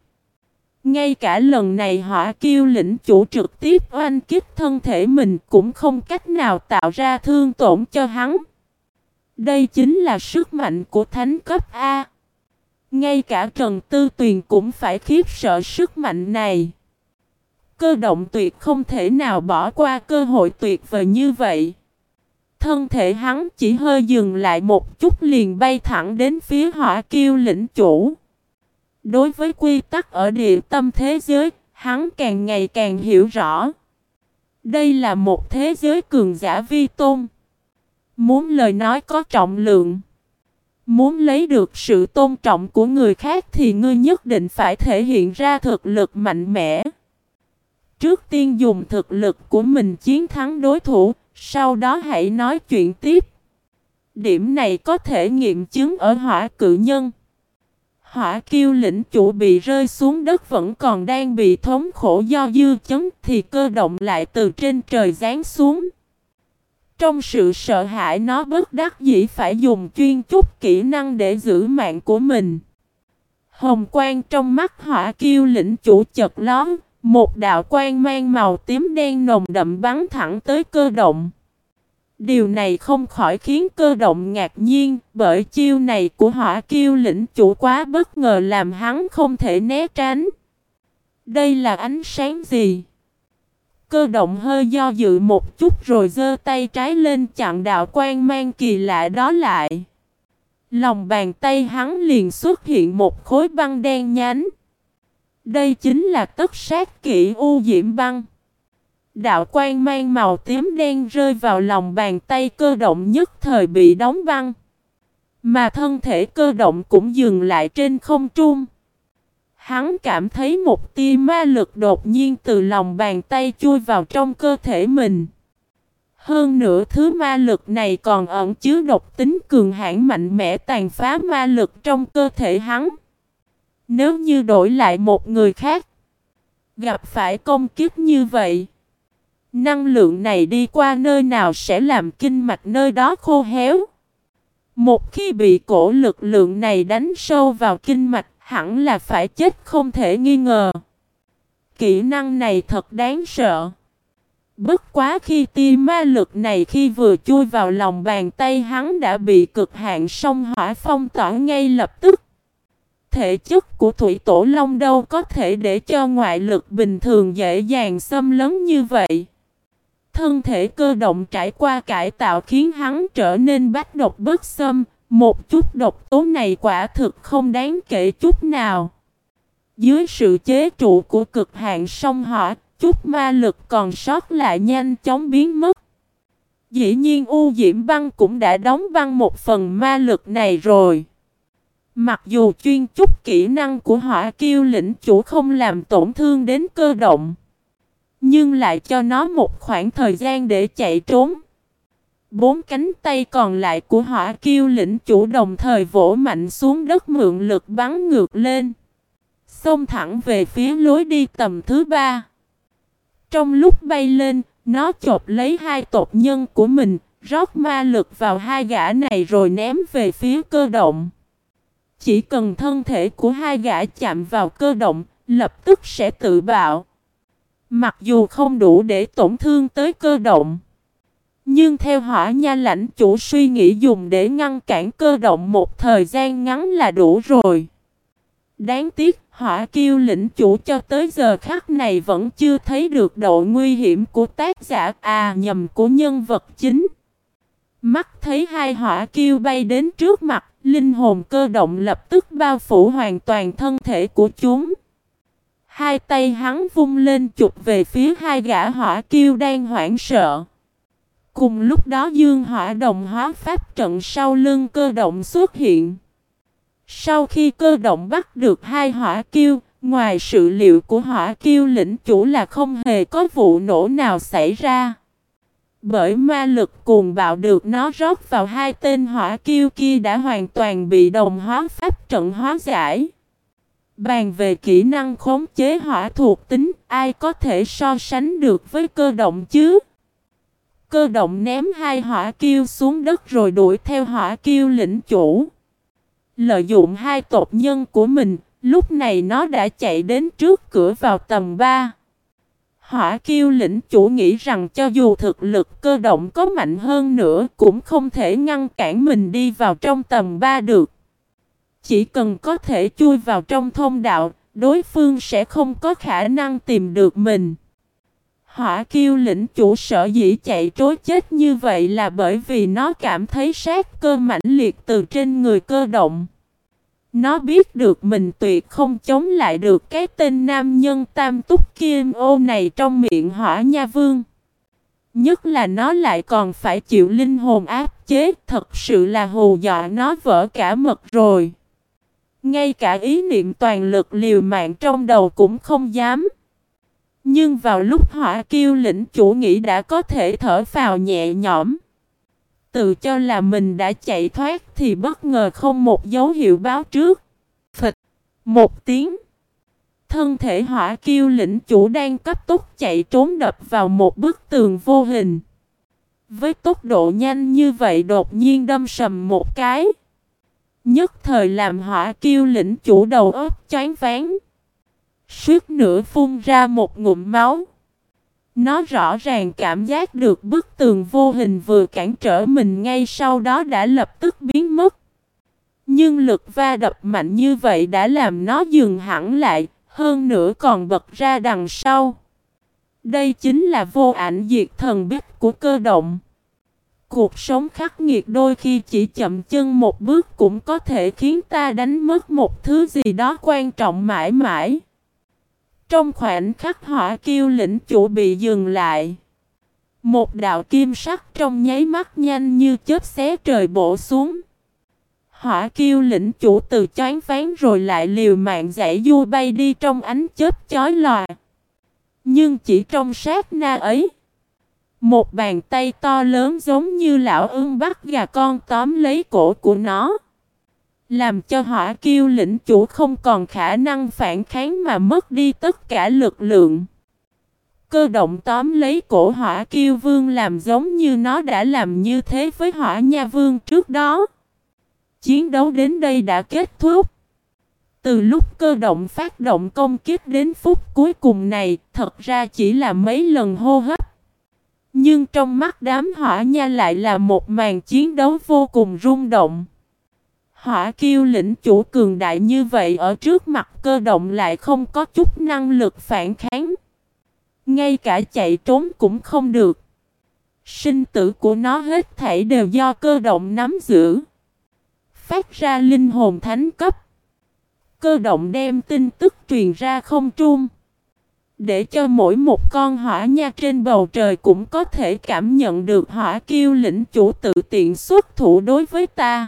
Ngay cả lần này hỏa kiêu lĩnh chủ trực tiếp oanh kích thân thể mình cũng không cách nào tạo ra thương tổn cho hắn. Đây chính là sức mạnh của thánh cấp A. Ngay cả Trần Tư Tuyền cũng phải khiếp sợ sức mạnh này. Cơ động tuyệt không thể nào bỏ qua cơ hội tuyệt vời như vậy. Thân thể hắn chỉ hơi dừng lại một chút liền bay thẳng đến phía hỏa kiêu lĩnh chủ. Đối với quy tắc ở địa tâm thế giới, hắn càng ngày càng hiểu rõ. Đây là một thế giới cường giả vi tôn. Muốn lời nói có trọng lượng. Muốn lấy được sự tôn trọng của người khác thì ngươi nhất định phải thể hiện ra thực lực mạnh mẽ. Trước tiên dùng thực lực của mình chiến thắng đối thủ, sau đó hãy nói chuyện tiếp. Điểm này có thể nghiệm chứng ở hỏa cự nhân. Hỏa kiêu lĩnh chủ bị rơi xuống đất vẫn còn đang bị thống khổ do dư chấn thì cơ động lại từ trên trời giáng xuống. Trong sự sợ hãi nó bất đắc dĩ phải dùng chuyên chút kỹ năng để giữ mạng của mình. Hồng quang trong mắt hỏa kiêu lĩnh chủ chật lón, một đạo quang mang màu tím đen nồng đậm bắn thẳng tới cơ động. Điều này không khỏi khiến cơ động ngạc nhiên, bởi chiêu này của hỏa kiêu lĩnh chủ quá bất ngờ làm hắn không thể né tránh. Đây là ánh sáng gì? Cơ động hơi do dự một chút rồi giơ tay trái lên chặn đạo quan mang kỳ lạ đó lại. Lòng bàn tay hắn liền xuất hiện một khối băng đen nhánh. Đây chính là tất sát kỹ u diễm băng. Đạo quan mang màu tím đen rơi vào lòng bàn tay cơ động nhất thời bị đóng băng. Mà thân thể cơ động cũng dừng lại trên không trung. Hắn cảm thấy một tia ma lực đột nhiên từ lòng bàn tay chui vào trong cơ thể mình. Hơn nữa thứ ma lực này còn ẩn chứa độc tính cường hãn mạnh mẽ tàn phá ma lực trong cơ thể hắn. Nếu như đổi lại một người khác, gặp phải công kiếp như vậy, năng lượng này đi qua nơi nào sẽ làm kinh mạch nơi đó khô héo. Một khi bị cổ lực lượng này đánh sâu vào kinh mạch, hẳn là phải chết không thể nghi ngờ. Kỹ năng này thật đáng sợ. Bất quá khi tia ma lực này khi vừa chui vào lòng bàn tay hắn đã bị cực hạn sông hỏa phong tỏa ngay lập tức. Thể chất của thủy tổ long đâu có thể để cho ngoại lực bình thường dễ dàng xâm lấn như vậy. Thân thể cơ động trải qua cải tạo khiến hắn trở nên bách độc bất xâm, một chút độc tố này quả thực không đáng kể chút nào. Dưới sự chế trụ của cực hạn sông hỏa, chút ma lực còn sót lại nhanh chóng biến mất. Dĩ nhiên U Diễm Băng cũng đã đóng băng một phần ma lực này rồi. Mặc dù chuyên chút kỹ năng của hỏa kiêu lĩnh chủ không làm tổn thương đến cơ động, nhưng lại cho nó một khoảng thời gian để chạy trốn. Bốn cánh tay còn lại của hỏa kiêu lĩnh chủ đồng thời vỗ mạnh xuống đất mượn lực bắn ngược lên. Xông thẳng về phía lối đi tầm thứ ba. Trong lúc bay lên, nó chộp lấy hai tộc nhân của mình, rót ma lực vào hai gã này rồi ném về phía cơ động. Chỉ cần thân thể của hai gã chạm vào cơ động, lập tức sẽ tự bạo. Mặc dù không đủ để tổn thương tới cơ động. Nhưng theo hỏa nha lãnh chủ suy nghĩ dùng để ngăn cản cơ động một thời gian ngắn là đủ rồi. Đáng tiếc hỏa kiêu lĩnh chủ cho tới giờ khắc này vẫn chưa thấy được độ nguy hiểm của tác giả à nhầm của nhân vật chính. Mắt thấy hai hỏa kiêu bay đến trước mặt, linh hồn cơ động lập tức bao phủ hoàn toàn thân thể của chúng. Hai tay hắn vung lên chụp về phía hai gã hỏa kiêu đang hoảng sợ. Cùng lúc đó dương hỏa đồng hóa pháp trận sau lưng cơ động xuất hiện. Sau khi cơ động bắt được hai hỏa kiêu, ngoài sự liệu của hỏa kiêu lĩnh chủ là không hề có vụ nổ nào xảy ra. Bởi ma lực cuồng bạo được nó rót vào hai tên hỏa kiêu kia đã hoàn toàn bị đồng hóa pháp trận hóa giải. Bàn về kỹ năng khống chế hỏa thuộc tính, ai có thể so sánh được với cơ động chứ? Cơ động ném hai hỏa kiêu xuống đất rồi đuổi theo hỏa kiêu lĩnh chủ. Lợi dụng hai tộc nhân của mình, lúc này nó đã chạy đến trước cửa vào tầng 3. Hỏa kiêu lĩnh chủ nghĩ rằng cho dù thực lực cơ động có mạnh hơn nữa cũng không thể ngăn cản mình đi vào trong tầng 3 được. Chỉ cần có thể chui vào trong thông đạo, đối phương sẽ không có khả năng tìm được mình. Hỏa kiêu lĩnh chủ sở dĩ chạy trối chết như vậy là bởi vì nó cảm thấy sát cơ mãnh liệt từ trên người cơ động. Nó biết được mình tuyệt không chống lại được cái tên nam nhân tam túc kim ô này trong miệng hỏa nha vương. Nhất là nó lại còn phải chịu linh hồn áp chế, thật sự là hù dọa nó vỡ cả mật rồi. Ngay cả ý niệm toàn lực liều mạng trong đầu cũng không dám. Nhưng vào lúc hỏa kiêu lĩnh chủ nghĩ đã có thể thở vào nhẹ nhõm. Tự cho là mình đã chạy thoát thì bất ngờ không một dấu hiệu báo trước. Phịch. Một tiếng. Thân thể hỏa kiêu lĩnh chủ đang cấp tốc chạy trốn đập vào một bức tường vô hình. Với tốc độ nhanh như vậy đột nhiên đâm sầm một cái. Nhất thời làm hỏa kiêu lĩnh chủ đầu óc choáng váng. suýt nửa phun ra một ngụm máu. Nó rõ ràng cảm giác được bức tường vô hình vừa cản trở mình ngay sau đó đã lập tức biến mất. Nhưng lực va đập mạnh như vậy đã làm nó dừng hẳn lại, hơn nữa còn bật ra đằng sau. Đây chính là vô ảnh diệt thần bích của cơ động. cuộc sống khắc nghiệt đôi khi chỉ chậm chân một bước cũng có thể khiến ta đánh mất một thứ gì đó quan trọng mãi mãi. Trong khoảnh khắc hỏa kiêu lĩnh chủ bị dừng lại. Một đạo kim sắc trong nháy mắt nhanh như chớp xé trời bổ xuống. Hỏa kiêu lĩnh chủ từ choáng ván rồi lại liều mạng giải du bay đi trong ánh chớp chói lòa. Nhưng chỉ trong sát na ấy. Một bàn tay to lớn giống như lão ưng bắt gà con tóm lấy cổ của nó. Làm cho hỏa kiêu lĩnh chủ không còn khả năng phản kháng mà mất đi tất cả lực lượng. Cơ động tóm lấy cổ hỏa kiêu vương làm giống như nó đã làm như thế với hỏa nha vương trước đó. Chiến đấu đến đây đã kết thúc. Từ lúc cơ động phát động công kích đến phút cuối cùng này, thật ra chỉ là mấy lần hô hấp. Nhưng trong mắt đám hỏa nha lại là một màn chiến đấu vô cùng rung động. Hỏa kiêu lĩnh chủ cường đại như vậy ở trước mặt cơ động lại không có chút năng lực phản kháng. Ngay cả chạy trốn cũng không được. Sinh tử của nó hết thảy đều do cơ động nắm giữ. Phát ra linh hồn thánh cấp. Cơ động đem tin tức truyền ra không trung. Để cho mỗi một con hỏa nha trên bầu trời cũng có thể cảm nhận được hỏa kiêu lĩnh chủ tự tiện xuất thủ đối với ta.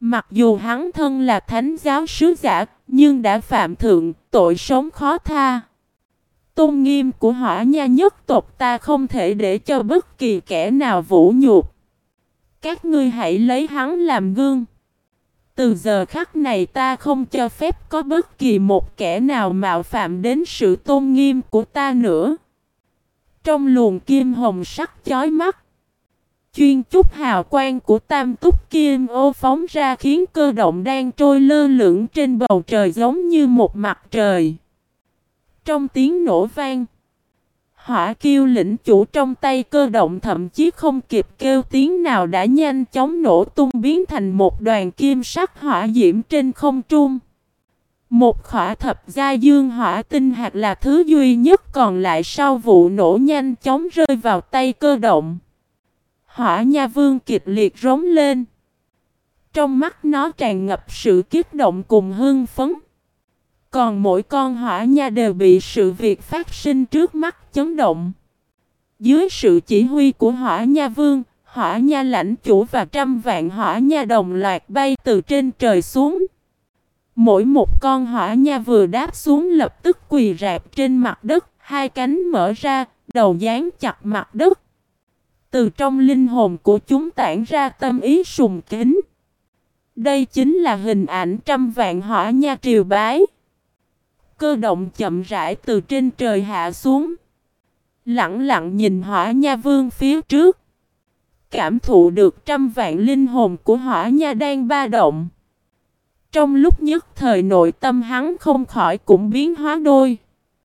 Mặc dù hắn thân là thánh giáo sứ giả, nhưng đã phạm thượng, tội sống khó tha. Tôn nghiêm của hỏa nha nhất tộc ta không thể để cho bất kỳ kẻ nào vũ nhục. Các ngươi hãy lấy hắn làm gương. Từ giờ khắc này ta không cho phép có bất kỳ một kẻ nào mạo phạm đến sự tôn nghiêm của ta nữa. Trong luồng kim hồng sắc chói mắt, chuyên chút hào quang của tam túc kim ô phóng ra khiến cơ động đang trôi lơ lửng trên bầu trời giống như một mặt trời. Trong tiếng nổ vang, hỏa kiêu lĩnh chủ trong tay cơ động thậm chí không kịp kêu tiếng nào đã nhanh chóng nổ tung biến thành một đoàn kim sắc hỏa diễm trên không trung. Một khỏa thập gia dương hỏa tinh hạt là thứ duy nhất còn lại sau vụ nổ nhanh chóng rơi vào tay cơ động. Hỏa nha vương kịch liệt rống lên. Trong mắt nó tràn ngập sự kích động cùng hưng phấn. Còn mỗi con hỏa nha đều bị sự việc phát sinh trước mắt chấn động. Dưới sự chỉ huy của hỏa nha vương, hỏa nha lãnh chủ và trăm vạn hỏa nha đồng loạt bay từ trên trời xuống. Mỗi một con hỏa nha vừa đáp xuống lập tức quỳ rạp trên mặt đất, hai cánh mở ra, đầu dán chặt mặt đất. Từ trong linh hồn của chúng tản ra tâm ý sùng kính. Đây chính là hình ảnh trăm vạn hỏa nha triều bái. Cơ động chậm rãi từ trên trời hạ xuống. Lặng lặng nhìn hỏa nha vương phía trước. Cảm thụ được trăm vạn linh hồn của hỏa nha đang ba động. Trong lúc nhất thời nội tâm hắn không khỏi cũng biến hóa đôi.